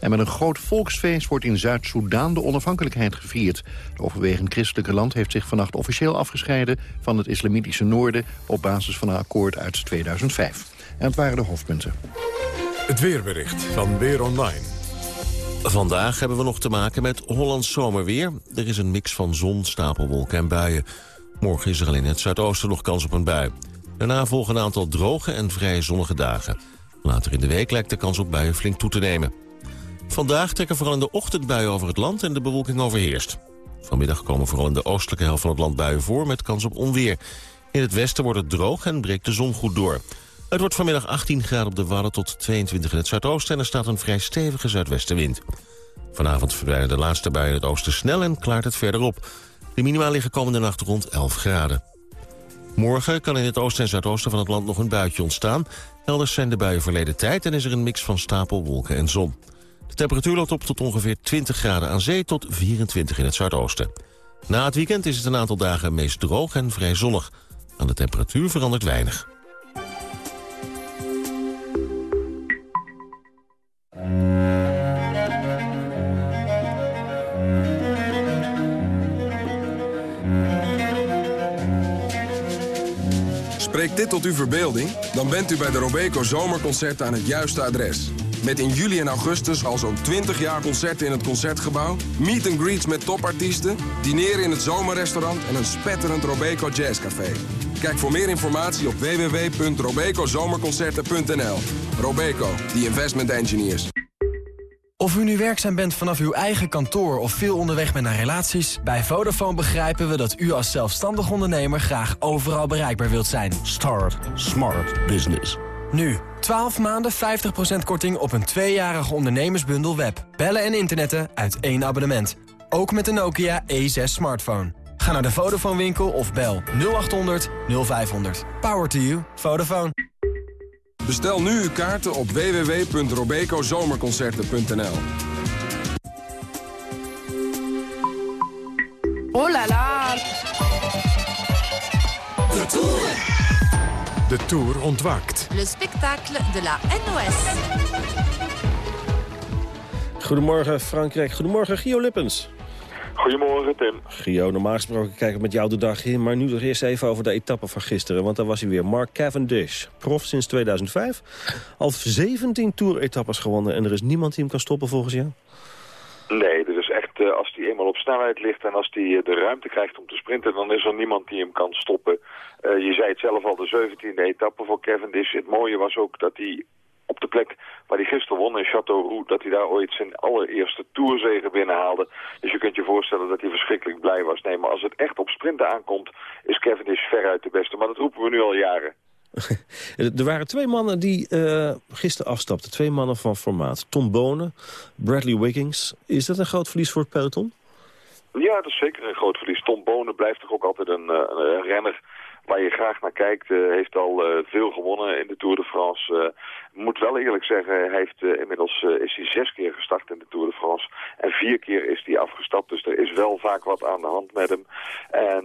En met een groot volksfeest wordt in Zuid-Soedan de onafhankelijkheid gevierd. Het overwegend christelijke land heeft zich vannacht officieel afgescheiden... van het islamitische noorden op basis van een akkoord uit 2005. En het waren de hoofdpunten. Het weerbericht van Weer Online. Vandaag hebben we nog te maken met Hollands zomerweer. Er is een mix van zon, stapelwolken en buien. Morgen is er alleen in het zuidoosten nog kans op een bui. Daarna volgen een aantal droge en vrij zonnige dagen. Later in de week lijkt de kans op buien flink toe te nemen. Vandaag trekken vooral in de ochtend buien over het land en de bewolking overheerst. Vanmiddag komen vooral in de oostelijke helft van het land buien voor met kans op onweer. In het westen wordt het droog en breekt de zon goed door. Het wordt vanmiddag 18 graden op de Wadden tot 22 in het zuidoosten... en er staat een vrij stevige zuidwestenwind. Vanavond verdwijnen de laatste buien in het oosten snel en klaart het verder op. De minima liggen komende nacht rond 11 graden. Morgen kan in het oosten en zuidoosten van het land nog een buitje ontstaan. Elders zijn de buien verleden tijd en is er een mix van stapelwolken en zon. De temperatuur loopt op tot ongeveer 20 graden aan zee tot 24 in het zuidoosten. Na het weekend is het een aantal dagen meest droog en vrij zonnig. Aan de temperatuur verandert weinig. Spreekt dit tot uw verbeelding? Dan bent u bij de Robeco Zomerconcerten aan het juiste adres. Met in juli en augustus al zo'n 20 jaar concerten in het Concertgebouw... meet and greets met topartiesten, dineren in het zomerrestaurant... en een spetterend Robeco Jazzcafé. Kijk voor meer informatie op www.robecozomerconcerten.nl. Robeco, the investment engineers. Of u nu werkzaam bent vanaf uw eigen kantoor of veel onderweg bent naar relaties... bij Vodafone begrijpen we dat u als zelfstandig ondernemer graag overal bereikbaar wilt zijn. Start Smart Business. Nu, 12 maanden 50% korting op een tweejarige ondernemersbundel web. Bellen en internetten uit één abonnement. Ook met de Nokia E6 smartphone. Ga naar de Vodafone winkel of bel 0800 0500. Power to you. Vodafone. Bestel nu uw kaarten op www.robecozomerconcerten.nl Oh la la! De Tour. De Tour ontwaakt. Le spectacle de la NOS. Goedemorgen Frankrijk, goedemorgen Gio Lippens. Goedemorgen Tim. Gio, normaal gesproken kijken we met jou de dag in... maar nu nog eerst even over de etappe van gisteren. Want daar was hij weer, Mark Cavendish. Prof sinds 2005. Al 17 Tour-etappes gewonnen en er is niemand die hem kan stoppen volgens jou? Nee, er is echt, uh, als hij eenmaal op snelheid ligt en als hij uh, de ruimte krijgt om te sprinten, dan is er niemand die hem kan stoppen. Uh, je zei het zelf al, de 17e etappe voor Cavendish. Het mooie was ook dat hij op de plek waar hij gisteren won in Châteauroux... dat hij daar ooit zijn allereerste tourzegen binnenhaalde. Dus je kunt je voorstellen dat hij verschrikkelijk blij was. Nee, maar als het echt op sprinten aankomt, is Cavendish veruit de beste. Maar dat roepen we nu al jaren. er waren twee mannen die uh, gisteren afstapten. Twee mannen van formaat. Tom Bonen, Bradley Wiggins. Is dat een groot verlies voor het peloton? Ja, dat is zeker een groot verlies. Tom Bonen blijft toch ook altijd een, uh, een renner waar je graag naar kijkt. Uh, heeft al uh, veel gewonnen in de Tour de France. Moet wel eerlijk zeggen, hij heeft inmiddels is hij zes keer gestart in de Tour de France. En vier keer is hij afgestapt. Dus er is wel vaak wat aan de hand met hem. En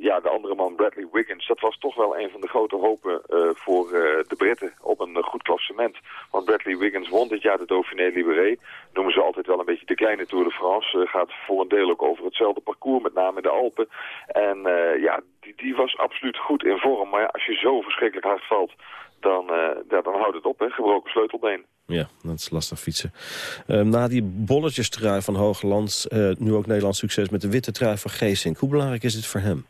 ja, de andere man, Bradley Wiggins, dat was toch wel een van de grote hopen voor de Britten op een goed klassement. Want Bradley Wiggins won dit jaar de Dauphiné Libéré. Noemen ze altijd wel een beetje de kleine Tour de France. gaat voor een deel ook over hetzelfde parcours, met name de Alpen. En ja, die, die was absoluut goed in vorm. Maar ja, als je zo verschrikkelijk hard valt, dan, ja, dan houdt het op, hè. Gebroken sleutelbeen. Ja, dat is lastig fietsen. Uh, na die bolletjestrui van Hoogland, uh, nu ook Nederlands succes met de witte trui van Geesink. Hoe belangrijk is dit voor hem?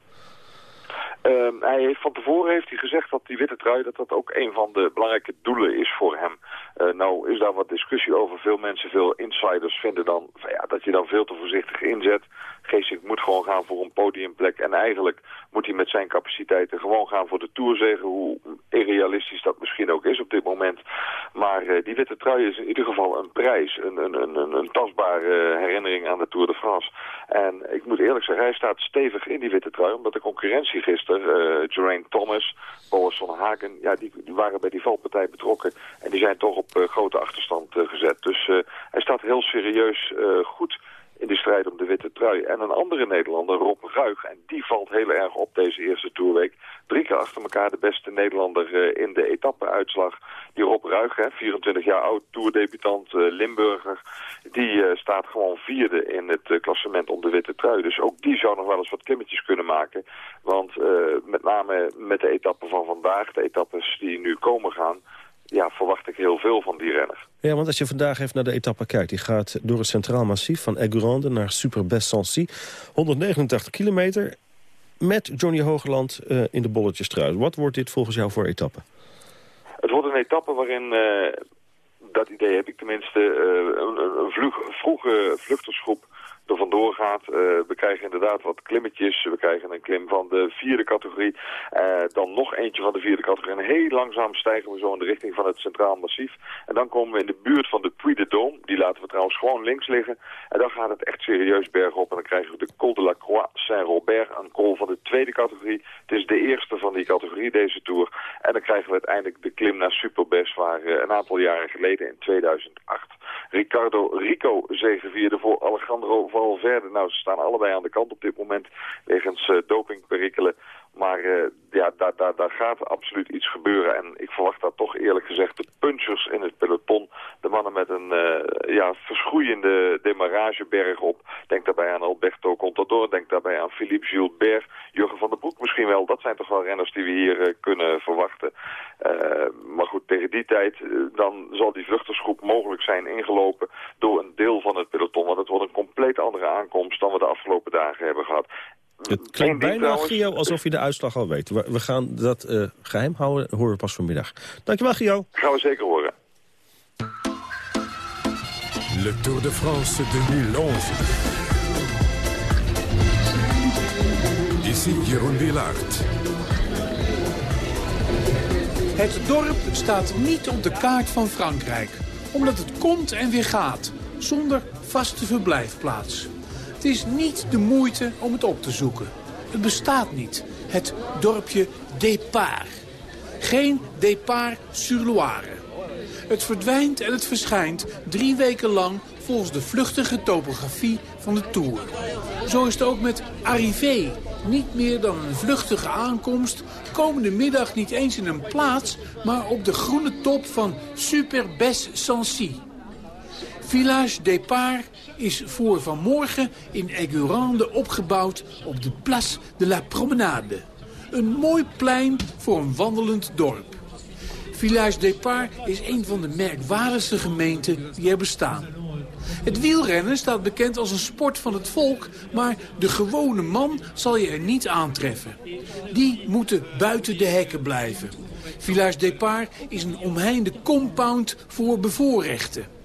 Uh, hij heeft, van tevoren heeft hij gezegd dat die witte trui dat dat ook een van de belangrijke doelen is voor hem. Uh, nou is daar wat discussie over. Veel mensen, veel insiders vinden dan ja, dat je dan veel te voorzichtig inzet. Geesink moet gewoon gaan voor een podiumplek. En eigenlijk moet hij met zijn capaciteiten gewoon gaan voor de Tourzegen. Hoe irrealistisch dat misschien ook is op dit moment. Maar uh, die witte trui is in ieder geval een prijs. Een, een, een, een tastbare herinnering aan de Tour de France. En ik moet eerlijk zeggen, hij staat stevig in die witte trui. Omdat de concurrentie gisteren, uh, Geraint Thomas, Boas van Hagen... Ja, die, die, waren bij die valpartij betrokken. En die zijn toch op grote achterstand gezet. Dus hij staat heel serieus goed in de strijd om de witte trui. En een andere Nederlander, Rob Ruig, en die valt heel erg op deze eerste toerweek. Drie keer achter elkaar de beste Nederlander uh, in de etappeuitslag. Die Rob Ruig, hè, 24 jaar oud, toerdebutant, uh, Limburger, die uh, staat gewoon vierde in het klassement om de witte trui. Dus ook die zou nog wel eens wat klimmetjes kunnen maken. Want met name met de etappen van vandaag, de etappes die nu komen gaan ja, verwacht ik heel veel van die renner. Ja, want als je vandaag even naar de etappe kijkt... die gaat door het Centraal Massief van Aigurande naar Super-Bessancy. 189 kilometer met Johnny Hogeland uh, in de bolletjestrui. Wat wordt dit volgens jou voor etappe? Het wordt een etappe waarin... Uh, dat idee heb ik tenminste uh, een, een vlug, vroege vluchtersgroep er vandoor gaat. Uh, we krijgen inderdaad wat klimmetjes. We krijgen een klim van de vierde categorie. Uh, dan nog eentje van de vierde categorie. En heel langzaam stijgen we zo in de richting van het Centraal Massief. En dan komen we in de buurt van de Puy de Dôme. Die laten we trouwens gewoon links liggen. En dan gaat het echt serieus bergop. En dan krijgen we de Col de la Croix Saint-Robert. Een col van de tweede categorie. Het is de eerste van die categorie deze Tour. En dan krijgen we uiteindelijk de klim naar Superbest. Waar uh, een aantal jaren geleden in 2008 Ricardo Rico zegevierde voor Alejandro Valverde. Nou, ze staan allebei aan de kant op dit moment wegens uh, dopingperikelen. Maar uh, ja, daar, gaat absoluut iets gebeuren. En ik verwacht daar toch eerlijk gezegd de punchers in het peloton. De mannen met een uh, ja, verschroeiende demarageberg op. Denk daarbij aan Alberto Contador. Denk daarbij aan Philippe Gilbert. Jurgen van der Broek misschien wel. Dat zijn toch wel renners die we hier kunnen verwachten. maar goed, tegen die tijd dan zal die vluchtersgroep mogelijk zijn ingelopen door een deel van het peloton. Want het wordt compleet andere aankomst dan we de afgelopen dagen hebben gehad. Het klinkt bijna, Gio, alsof je de uitslag al weet. We, we gaan dat uh, geheim houden, horen we pas vanmiddag. Dankjewel, Gio. Gaan we zeker horen. Le Tour de France 2011. Ici Jeroen Wielaert. Het dorp staat niet op de kaart van Frankrijk. Omdat het komt en weer gaat, zonder vaste verblijfplaats. Het is niet de moeite om het op te zoeken. Het bestaat niet, het dorpje Départ. Geen Départ sur Loire. Het verdwijnt en het verschijnt drie weken lang volgens de vluchtige topografie van de Tour. Zo is het ook met Arrivé. Niet meer dan een vluchtige aankomst, komende middag niet eens in een plaats... maar op de groene top van Super Bess Sancy. Village Départ is voor vanmorgen in Aigurande opgebouwd op de Place de la Promenade. Een mooi plein voor een wandelend dorp. Village Départ is een van de merkwaardigste gemeenten die er bestaan. Het wielrennen staat bekend als een sport van het volk, maar de gewone man zal je er niet aantreffen. Die moeten buiten de hekken blijven. Village Départ is een omheinde compound voor bevoorrechten.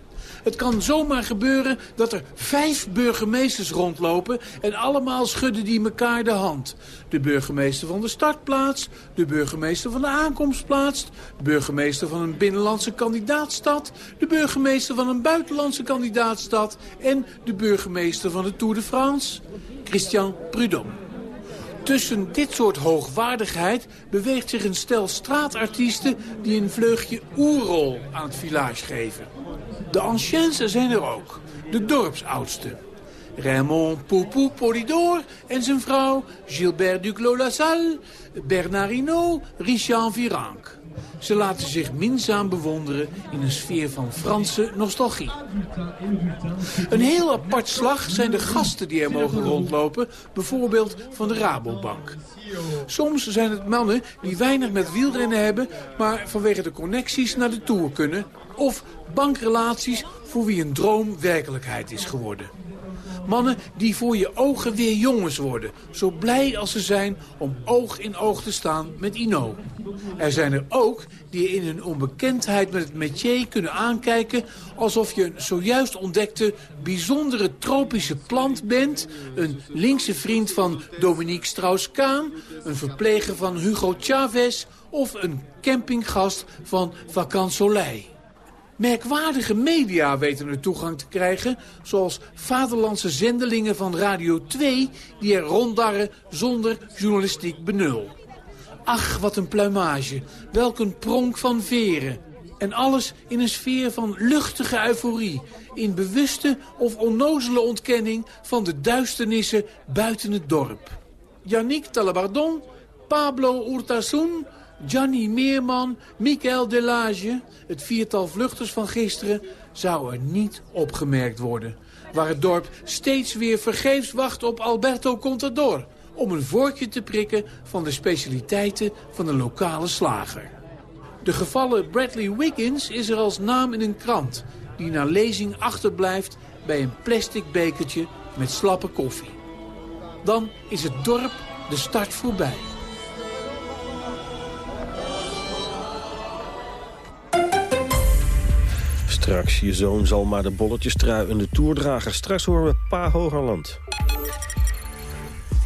Het kan zomaar gebeuren dat er vijf burgemeesters rondlopen... en allemaal schudden die elkaar de hand. De burgemeester van de startplaats, de burgemeester van de aankomstplaats... de burgemeester van een binnenlandse kandidaatstad... de burgemeester van een buitenlandse kandidaatstad... en de burgemeester van de Tour de France, Christian Prudhomme. Tussen dit soort hoogwaardigheid beweegt zich een stel straatartiesten... die een vleugje oerrol aan het village geven. De anciens zijn er ook, de dorpsoudsten. Raymond Poupou Polidor en zijn vrouw Gilbert Duclos-Lassalle, Bernard Hinault, Richard Virank. Ze laten zich minzaam bewonderen in een sfeer van Franse nostalgie. Een heel apart slag zijn de gasten die er mogen rondlopen, bijvoorbeeld van de Rabobank. Soms zijn het mannen die weinig met wielrennen hebben, maar vanwege de connecties naar de Tour kunnen. Of bankrelaties voor wie een droom werkelijkheid is geworden. Mannen die voor je ogen weer jongens worden. Zo blij als ze zijn om oog in oog te staan met Ino. Er zijn er ook die in hun onbekendheid met het métier kunnen aankijken... alsof je een zojuist ontdekte bijzondere tropische plant bent... een linkse vriend van Dominique Strauss-Kaan... een verpleger van Hugo Chavez... of een campinggast van Vacances Soleil. Merkwaardige media weten er toegang te krijgen... zoals vaderlandse zendelingen van Radio 2... die er ronddarren zonder journalistiek benul. Ach, wat een pluimage. Welk een pronk van veren. En alles in een sfeer van luchtige euforie. In bewuste of onnozele ontkenning van de duisternissen buiten het dorp. Yannick Talabardon, Pablo Urtasun, Gianni Meerman, Michael Delage, het viertal vluchters van gisteren, zou er niet opgemerkt worden. Waar het dorp steeds weer vergeefs wacht op Alberto Contador... om een vorkje te prikken van de specialiteiten van de lokale slager. De gevallen Bradley Wiggins is er als naam in een krant... die na lezing achterblijft bij een plastic bekertje met slappe koffie. Dan is het dorp de start voorbij. Straks, je zoon zal maar de bolletjes trui in de Tour dragen. Straks horen we Pa Hogerland.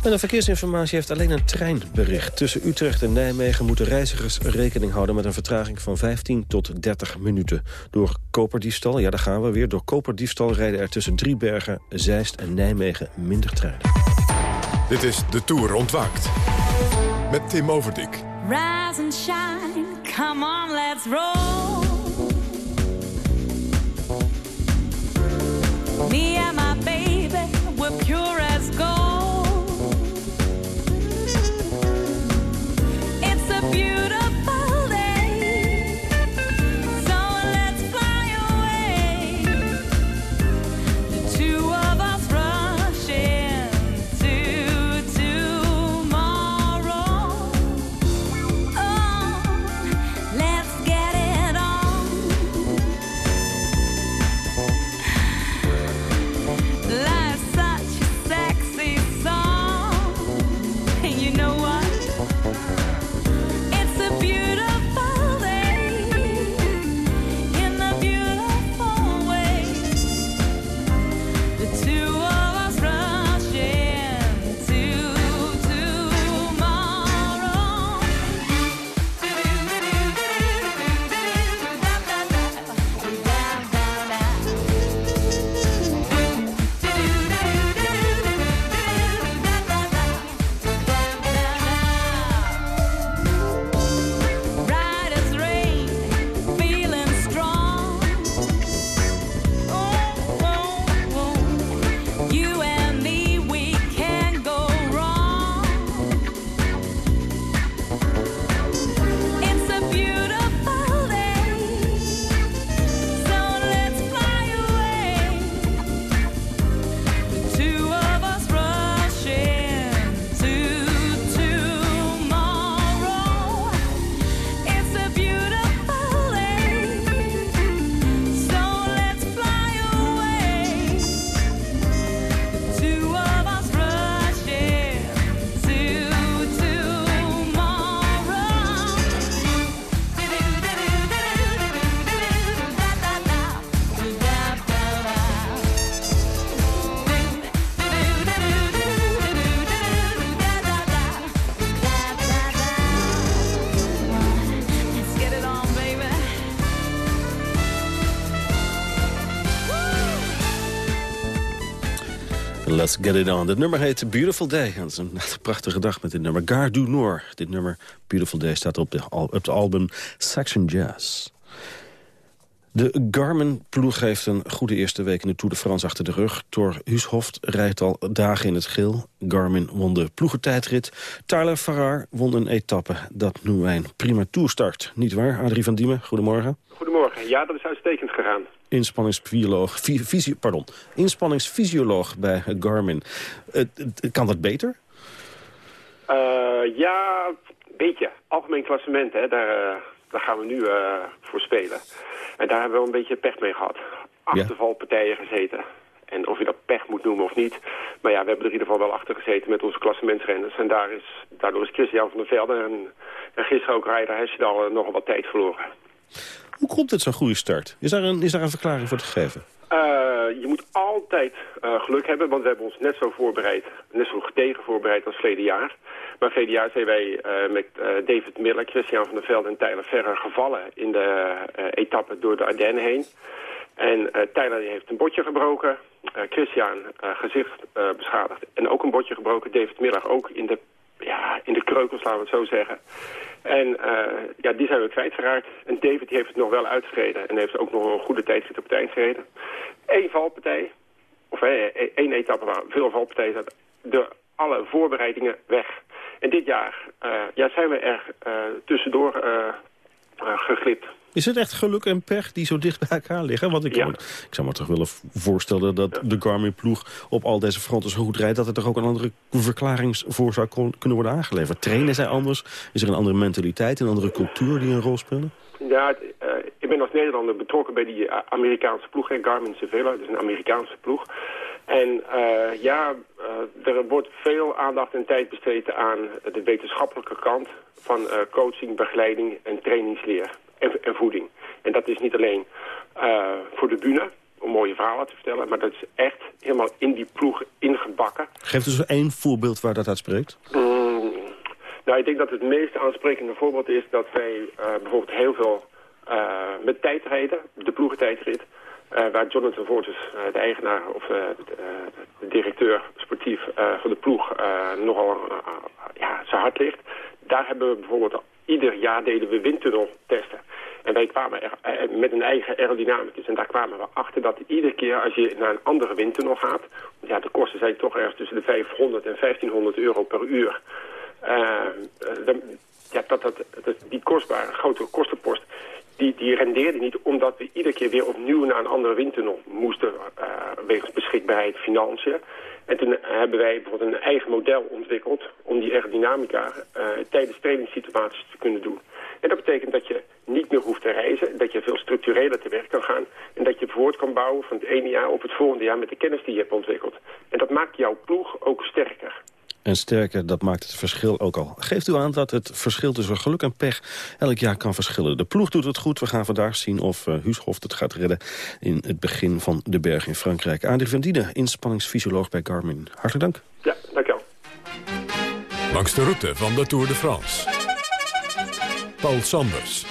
En de verkeersinformatie heeft alleen een treinbericht. Tussen Utrecht en Nijmegen moeten reizigers rekening houden... met een vertraging van 15 tot 30 minuten. Door koperdiefstal, ja daar gaan we weer... door koperdiefstal rijden er tussen Driebergen, Zeist en Nijmegen minder treinen. Dit is De Tour Ontwaakt. Met Tim Overdijk. Rise and shine, come on, let's roll. Me Let's get it on. Dit nummer heet Beautiful Day. Dat is een prachtige dag met dit nummer. Gare du Nord. Dit nummer Beautiful Day staat op, de, op het album Saxon Jazz. De Garmin-ploeg heeft een goede eerste week in de Tour de France achter de rug. Thor Huushoft rijdt al dagen in het geel. Garmin won de ploegentijdrit. Tyler Farrar won een etappe. Dat noemen wij een prima toerstart. Niet waar, Adrie van Diemen? Goedemorgen. Goedemorgen. Ja, dat is uitstekend gegaan. Inspanningsfysioloog, fysio, pardon, inspanningsfysioloog bij Garmin. Uh, kan dat beter? Uh, ja, een beetje. Algemeen klassement, hè, daar, uh, daar gaan we nu voor spelen. En daar hebben we wel een beetje pech mee gehad. Achtervalpartijen gezeten. En of je dat pech moet noemen of niet. Maar ja, we hebben er in ieder geval wel achter gezeten met onze klassementsrenners. En daar is, daardoor is Christian van der Velde en, en gisteren ook rijder Hesjedal nogal wat tijd verloren. Hoe komt het zo'n goede start? Is daar een, is daar een verklaring voor te geven? Uh, je moet altijd uh, geluk hebben, want we hebben ons net zo voorbereid, net zo gedegen voorbereid als verleden jaar. Maar verleden jaar zijn wij uh, met David Miller, Christian van der Velde en Tyler Verrer gevallen in de etappe door de Ardennen heen. En Tyler heeft een botje gebroken, Christian gezicht beschadigd en ook een botje gebroken. David Miller ook in de, ja, in de kreukels, laten we het zo zeggen. En uh, ja, die zijn we kwijtgeraakt. En David die heeft het nog wel uitgereden. En heeft ook nog een goede tijdrit op het eind gereden. Eén valpartij. Of hey, één etappe waar veel valpartijen zaten. De alle voorbereidingen weg. En dit jaar ja, zijn we er tussendoor geglipt. Is het echt geluk en pech die zo dicht bij elkaar liggen? Want ik, ja. ik zou me toch willen voorstellen dat de Garmin-ploeg op al deze fronten zo goed rijdt... dat er toch ook een andere verklaring voor zou kunnen worden aangeleverd. Trainen zij anders? Is er een andere mentaliteit, een andere cultuur die een rol spelen? Ja, het, uh, ik ben als Nederlander betrokken bij die uh, Amerikaanse ploeg, hè, Garmin Cervelo, dat is een Amerikaanse ploeg. En uh, ja, er wordt veel aandacht en tijd besteed aan de wetenschappelijke kant van coaching, begeleiding en trainingsleer en, en, voeding. En dat is niet alleen uh, voor de bühne, om mooie verhalen te vertellen... maar dat is echt helemaal in die ploeg ingebakken. Geef dus één voorbeeld waar dat uit spreekt. Mm, nou, ik denk dat het meest aansprekende voorbeeld is dat wij uh, bijvoorbeeld heel veel uh, met tijdrijden, de ploegentijdrit... waar Jonathan Fortus, de eigenaar of de, de directeur sportief van de ploeg, nogal ja, zijn hart ligt. Daar hebben we bijvoorbeeld ieder jaar deden we windtunneltesten. En wij kwamen er, eh, met een eigen aerodynamicus. En daar kwamen we achter dat iedere keer als je naar een andere windtunnel gaat... ja, de kosten zijn toch ergens tussen de 500 en 1500 euro per uur. Uh, de, ja, dat, dat, die kostbare grote kostenpost... Die, die rendeerde niet omdat we iedere keer weer opnieuw naar een andere windtunnel moesten... Wegens beschikbaarheid, financiën. En toen hebben wij bijvoorbeeld een eigen model ontwikkeld om die aerodynamica uh, tijdens trainingssituaties te kunnen doen. En dat betekent dat je niet meer hoeft te reizen, dat je veel structureler te werk kan gaan en dat je voort kan bouwen van het ene jaar op het volgende jaar met de kennis die je hebt ontwikkeld. En dat maakt jouw ploeg ook sterker. En sterker, dat maakt het verschil ook al. Geeft u aan dat het verschil tussen geluk en pech elk jaar kan verschillen. De ploeg doet het goed. We gaan vandaag zien of uh, Huushoft het gaat redden in het begin van de berg in Frankrijk. Adrie van Dienen, inspanningsfysioloog bij Garmin. Hartelijk dank. Ja, dank je wel. Langs de route van de Tour de France. Paul Sanders.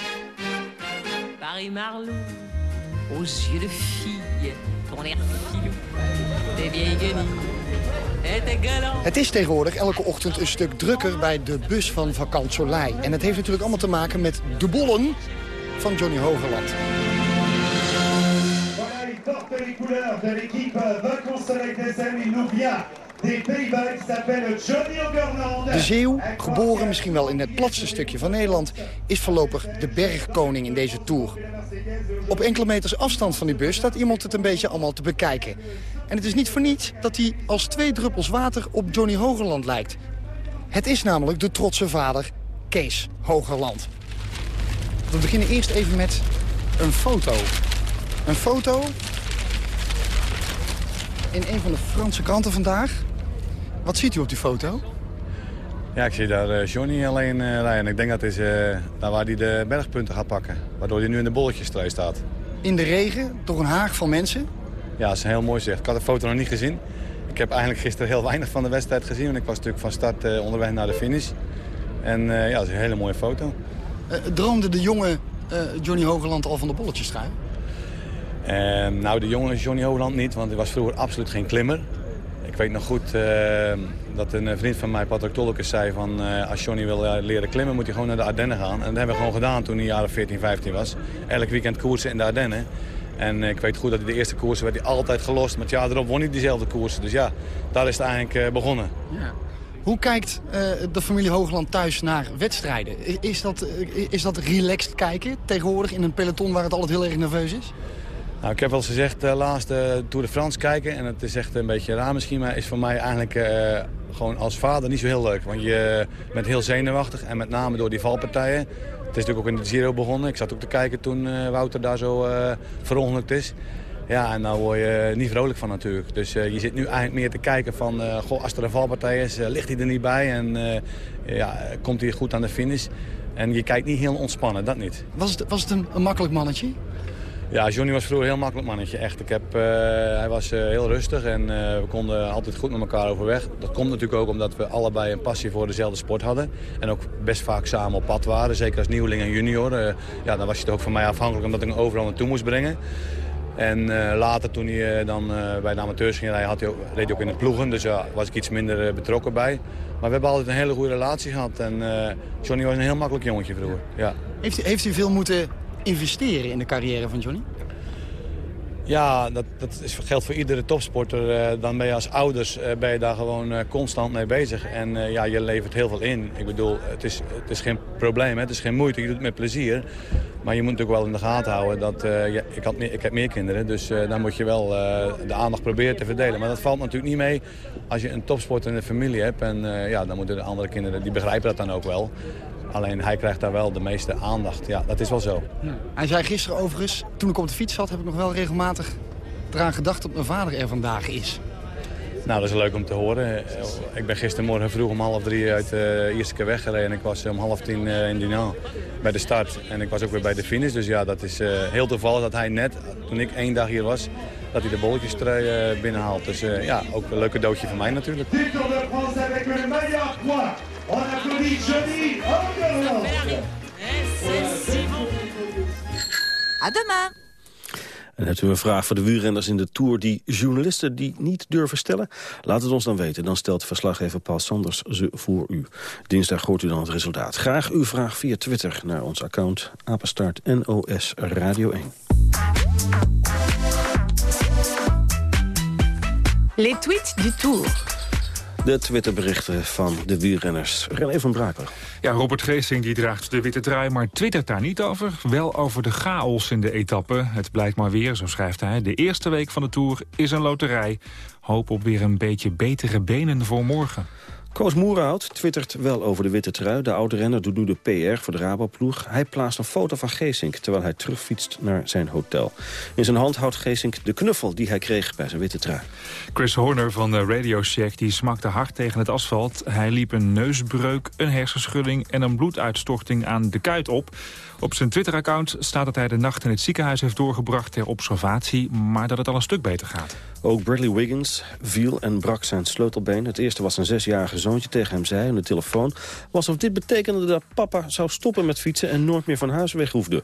Paris Marlou, aux yeux de fille, ton air filou, des vieilles guenilles. Het is tegenwoordig elke ochtend een stuk drukker bij de bus van Vakant Soleil. En het heeft natuurlijk allemaal te maken met de bollen van Johnny Hogerland. De Zeeuw, geboren misschien wel in het platste stukje van Nederland... is voorlopig de bergkoning in deze Tour. Op enkele meters afstand van die bus staat iemand het een beetje allemaal te bekijken. En het is niet voor niets dat hij als twee druppels water op Johnny Hogerland lijkt. Het is namelijk de trotse vader Kees Hogerland. We beginnen eerst even met een foto. Een foto in een van de Franse kranten vandaag. Wat ziet u op die foto? Ja, ik zie daar uh, Johnny alleen uh, rijden. Ik denk dat is uh, daar waar hij de bergpunten gaat pakken. Waardoor hij nu in de bolletjesstrijd staat. In de regen, door een haag van mensen? Ja, dat is een heel mooi zicht. Ik had de foto nog niet gezien. Ik heb eigenlijk gisteren heel weinig van de wedstrijd gezien. Want ik was natuurlijk van start onderweg naar de finish. En ja, dat is een hele mooie foto. droomde de jonge Johnny Hogeland al van de bolletjesstrijd? nou, de jonge Johnny Hogeland niet, want hij was vroeger absoluut geen klimmer. Ik weet nog goed eh, dat een vriend van mij, Patrick Tolkes, zei van... eh, als Johnny wil eh, leren klimmen, moet hij gewoon naar de Ardennen gaan. En dat hebben we gewoon gedaan toen hij jaren 14, 15 was. Elk weekend koersen in de Ardennen. En eh, ik weet goed dat hij de eerste koersen werd hij altijd gelost. Maar jaar erop won hij diezelfde koersen. Dus ja, daar is het eigenlijk eh, begonnen. Hoe kijkt eh, de familie Hoogland thuis naar wedstrijden? Is dat, eh, is dat relaxed kijken tegenwoordig in een peloton waar het altijd heel erg nerveus is? Nou, ik heb wel eens gezegd, uh, laatst uh, Tour de France kijken. En het is echt een beetje raar misschien, maar is voor mij eigenlijk uh, gewoon als vader niet zo heel leuk. Want je bent heel zenuwachtig en met name door die valpartijen. Het is natuurlijk ook in de Giro begonnen. Ik zat ook te kijken toen Wouter daar zo verongelukt is. Ja, en daar word je niet vrolijk van natuurlijk. Dus je zit nu eigenlijk meer te kijken van, goh, als er een valpartij is, ligt hij er niet bij. En ja, komt hij goed aan de finish. En je kijkt niet heel ontspannen, dat niet. Was het, was het een makkelijk mannetje? Ja, Johnny was vroeger een heel makkelijk mannetje, echt. Ik heb, uh, hij was uh, heel rustig en uh, we konden altijd goed met elkaar overweg. Dat komt natuurlijk ook omdat we allebei een passie voor dezelfde sport hadden. En ook best vaak samen op pad waren, zeker als nieuweling en junior. ja, dan was je het ook van mij afhankelijk omdat ik hem overal naartoe moest brengen. En later toen hij dan bij de amateurs ging rijden, had hij ook, reed hij ook in de ploegen. Dus ja, was ik iets minder betrokken bij. Maar we hebben altijd een hele goede relatie gehad. En Johnny was een heel makkelijk jongetje vroeger. Ja. Heeft, heeft u veel moeten investeren in de carrière van Johnny? Ja, dat, dat is, geldt voor iedere topsporter. Uh, dan ben je als ouders uh, ben je daar gewoon uh, constant mee bezig. En ja, je levert heel veel in. Ik bedoel, het is, het is geen probleem, hè? het is geen moeite. Je doet het met plezier. Maar je moet natuurlijk wel in de gaten houden. Dat, ik, had meer, ik heb meer kinderen, dus dan moet je wel de aandacht proberen te verdelen. Maar dat valt natuurlijk niet mee als je een topsporter in de familie hebt. En ja, dan moeten de andere kinderen, die begrijpen dat dan ook wel. Alleen hij krijgt daar wel de meeste aandacht. Ja, dat is wel zo. Ja. Hij zei gisteren overigens, toen ik op de fiets zat... heb ik nog wel regelmatig eraan gedacht dat mijn vader er vandaag is. Nou, dat is leuk om te horen. Ik ben gistermorgen vroeg om half drie uit de eerste keer weggereden. Ik was om half tien in Dinan bij de start. En ik was ook weer bij de finish. Dus ja, dat is heel toevallig dat hij net, toen ik één dag hier was... dat hij de bolletjes trui binnenhaalt. Dus ja, ook een leuk cadeautje van mij natuurlijk. On applaudit Johnny À demain. En hebt u een vraag voor de wielrenners in de Tour die journalisten die niet durven stellen? Laat het ons dan weten. Dan stelt verslaggever Paul Sanders ze voor u. Dinsdag hoort u dan het resultaat. Graag uw vraag via Twitter naar ons account apenstaart NOS Radio 1. Les tweets du Tour. De Twitterberichten van de wielrenners. René van Brakel. Ja, Robert Geesing die draagt de witte trui, maar twittert daar niet over. Wel over de chaos in de etappe. Het blijkt maar weer, zo schrijft hij. De eerste week van de Tour is een loterij. Hoop op weer een beetje betere benen voor morgen. Koos Moerhout twittert wel over de witte trui. De oude renner doet nu de PR voor de Raboploeg. Hij plaatst een foto van Geesink terwijl hij terugfietst naar zijn hotel. In zijn hand houdt Geesink de knuffel die hij kreeg bij zijn witte trui. Chris Horner van de Radio Shack die smakte hard tegen het asfalt. Hij liep een neusbreuk, een hersenschudding en een bloeduitstorting aan de kuit op. Op zijn Twitter-account staat dat hij de nacht in het ziekenhuis heeft doorgebracht ter observatie, maar dat het al een stuk beter gaat. Ook Bradley Wiggins viel en brak zijn sleutelbeen. Het eerste was een zesjarige zoontje tegen hem zei aan de telefoon... was of dit betekende dat papa zou stoppen met fietsen en nooit meer van huis weg hoefde.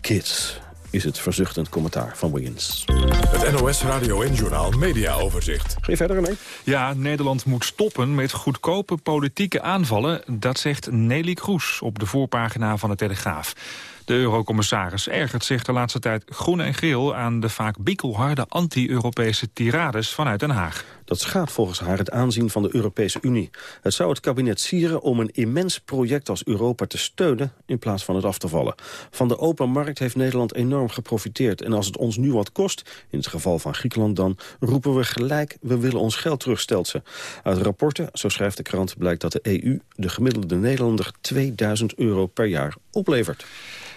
Kids, is het verzuchtend commentaar van Wiggins. Het NOS Radio en Journal Media Overzicht. Ga je verder mee? Ja, Nederland moet stoppen met goedkope politieke aanvallen. Dat zegt Nelly Kroes op de voorpagina van de Telegraaf. De eurocommissaris ergert zich de laatste tijd groen en geel... aan de vaak bikkelharde anti-Europese tirades vanuit Den Haag. Dat schaadt volgens haar het aanzien van de Europese Unie. Het zou het kabinet sieren om een immens project als Europa te steunen... in plaats van het af te vallen. Van de open markt heeft Nederland enorm geprofiteerd. En als het ons nu wat kost, in het geval van Griekenland dan... roepen we gelijk, we willen ons geld terugstelt ze. Uit rapporten, zo schrijft de krant, blijkt dat de EU... de gemiddelde Nederlander 2000 euro per jaar oplevert.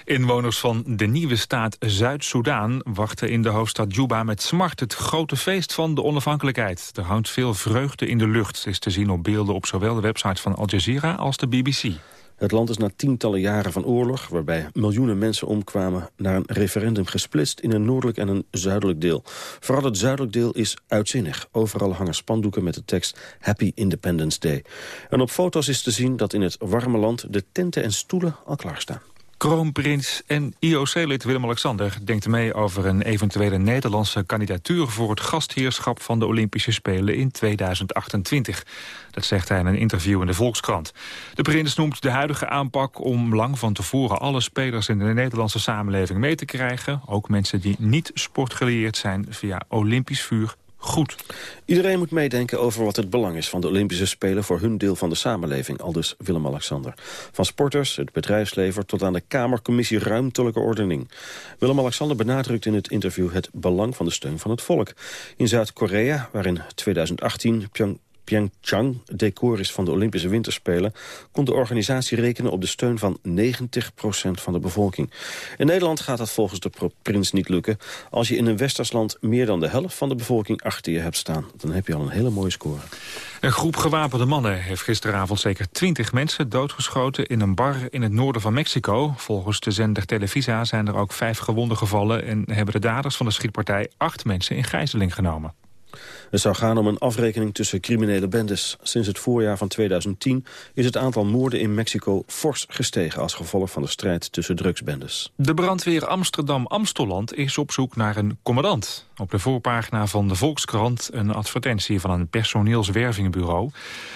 Inwoners van de nieuwe staat Zuid-Soedan wachten in de hoofdstad Juba met smart het grote feest van de onafhankelijkheid. Er hangt veel vreugde in de lucht, is te zien op beelden op zowel de website van Al Jazeera als de BBC. Het land is na tientallen jaren van oorlog, waarbij miljoenen mensen omkwamen, naar een referendum gesplitst in een noordelijk en een zuidelijk deel. Vooral het zuidelijk deel is uitzinnig. Overal hangen spandoeken met de tekst Happy Independence Day. En op foto's is te zien dat in het warme land de tenten en stoelen al klaarstaan. Kroonprins en IOC-lid Willem-Alexander denkt mee over een eventuele Nederlandse kandidatuur voor het gastheerschap van de Olympische Spelen in 2028. Dat zegt hij in een interview in de Volkskrant. De prins noemt de huidige aanpak om lang van tevoren alle spelers in de Nederlandse samenleving mee te krijgen, ook mensen die niet sportgeleerd zijn via Olympisch vuur, goed. Iedereen moet meedenken over wat het belang is van de Olympische Spelen voor hun deel van de samenleving, aldus Willem-Alexander. Van sporters, het bedrijfsleven tot aan de Kamercommissie Ruimtelijke Ordening. Willem-Alexander benadrukt in het interview het belang van de steun van het volk. In Zuid-Korea, waar in 2018 Pyong Pyeongchang decor is van de Olympische Winterspelen... kon de organisatie rekenen op de steun van 90% van de bevolking. In Nederland gaat dat volgens de prins niet lukken. Als je in een westers land meer dan de helft van de bevolking achter je hebt staan... dan heb je al een hele mooie score. Een groep gewapende mannen heeft gisteravond zeker 20 mensen doodgeschoten... in een bar in het noorden van Mexico. Volgens de zender Televisa zijn er ook vijf gewonden gevallen... en hebben de daders van de schietpartij acht mensen in gijzeling genomen. Het zou gaan om een afrekening tussen criminele bendes. Sinds het voorjaar van 2010 is het aantal moorden in Mexico fors gestegen... als gevolg van de strijd tussen drugsbendes. De brandweer Amsterdam-Amstelland is op zoek naar een commandant. Op de voorpagina van de Volkskrant een advertentie van een personeelswervingbureau.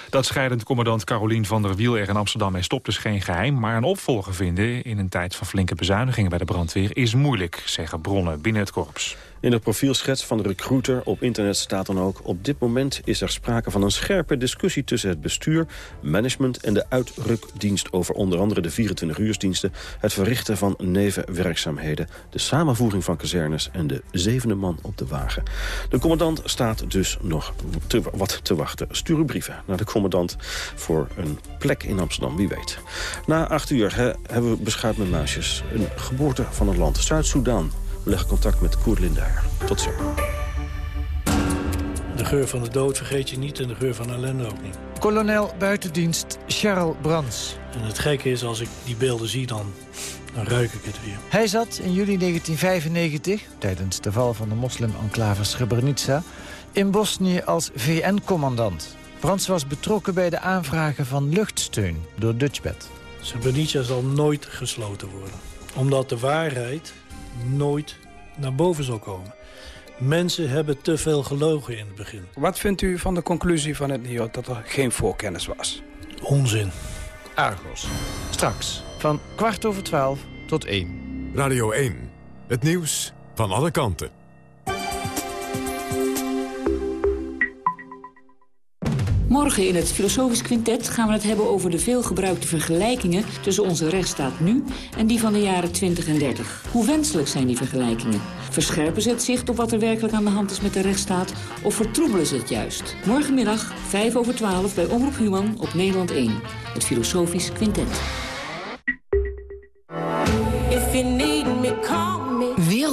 Dat scheidend commandant Carolien van der Wiel er in Amsterdam mee stopt is geen geheim... maar een opvolger vinden in een tijd van flinke bezuinigingen bij de brandweer... is moeilijk, zeggen bronnen binnen het korps. In de profielschets van de recruiter op internet staat dan ook... op dit moment is er sprake van een scherpe discussie tussen het bestuur, management en de uitrukdienst over onder andere de 24-uursdiensten, het verrichten van nevenwerkzaamheden, de samenvoering van kazernes en de zevende man op de wagen. De commandant staat dus nog wat te wachten. Stuur uw brieven naar de commandant voor een plek in Amsterdam, wie weet. Na acht uur hebben we beschuit met muisjes. Een geboorte van een land, Zuid-Soedan. We leggen contact met Koert Lindaar. Tot zo. De geur van de dood vergeet je niet en de geur van ellende ook niet. Kolonel buitendienst Charles Brands. En het gekke is, als ik die beelden zie, dan, dan ruik ik het weer. Hij zat in juli 1995, tijdens de val van de moslim-enclave Srebrenica... in Bosnië als VN-commandant. Brands was betrokken bij de aanvragen van luchtsteun door Dutchbed. Srebrenica zal nooit gesloten worden. Omdat de waarheid nooit naar boven zal komen. Mensen hebben te veel gelogen in het begin. Wat vindt u van de conclusie van het NIO dat er geen voorkennis was? Onzin. Argos. Straks van kwart over twaalf tot één. Radio 1. Het nieuws van alle kanten. Morgen in het Filosofisch Quintet gaan we het hebben over de veelgebruikte vergelijkingen tussen onze rechtsstaat nu en die van de jaren 20 en 30. Hoe wenselijk zijn die vergelijkingen? Verscherpen ze het zicht op wat er werkelijk aan de hand is met de rechtsstaat of vertroebelen ze het juist? Morgenmiddag 5 over 12 bij Omroep Human op Nederland 1. Het Filosofisch Quintet.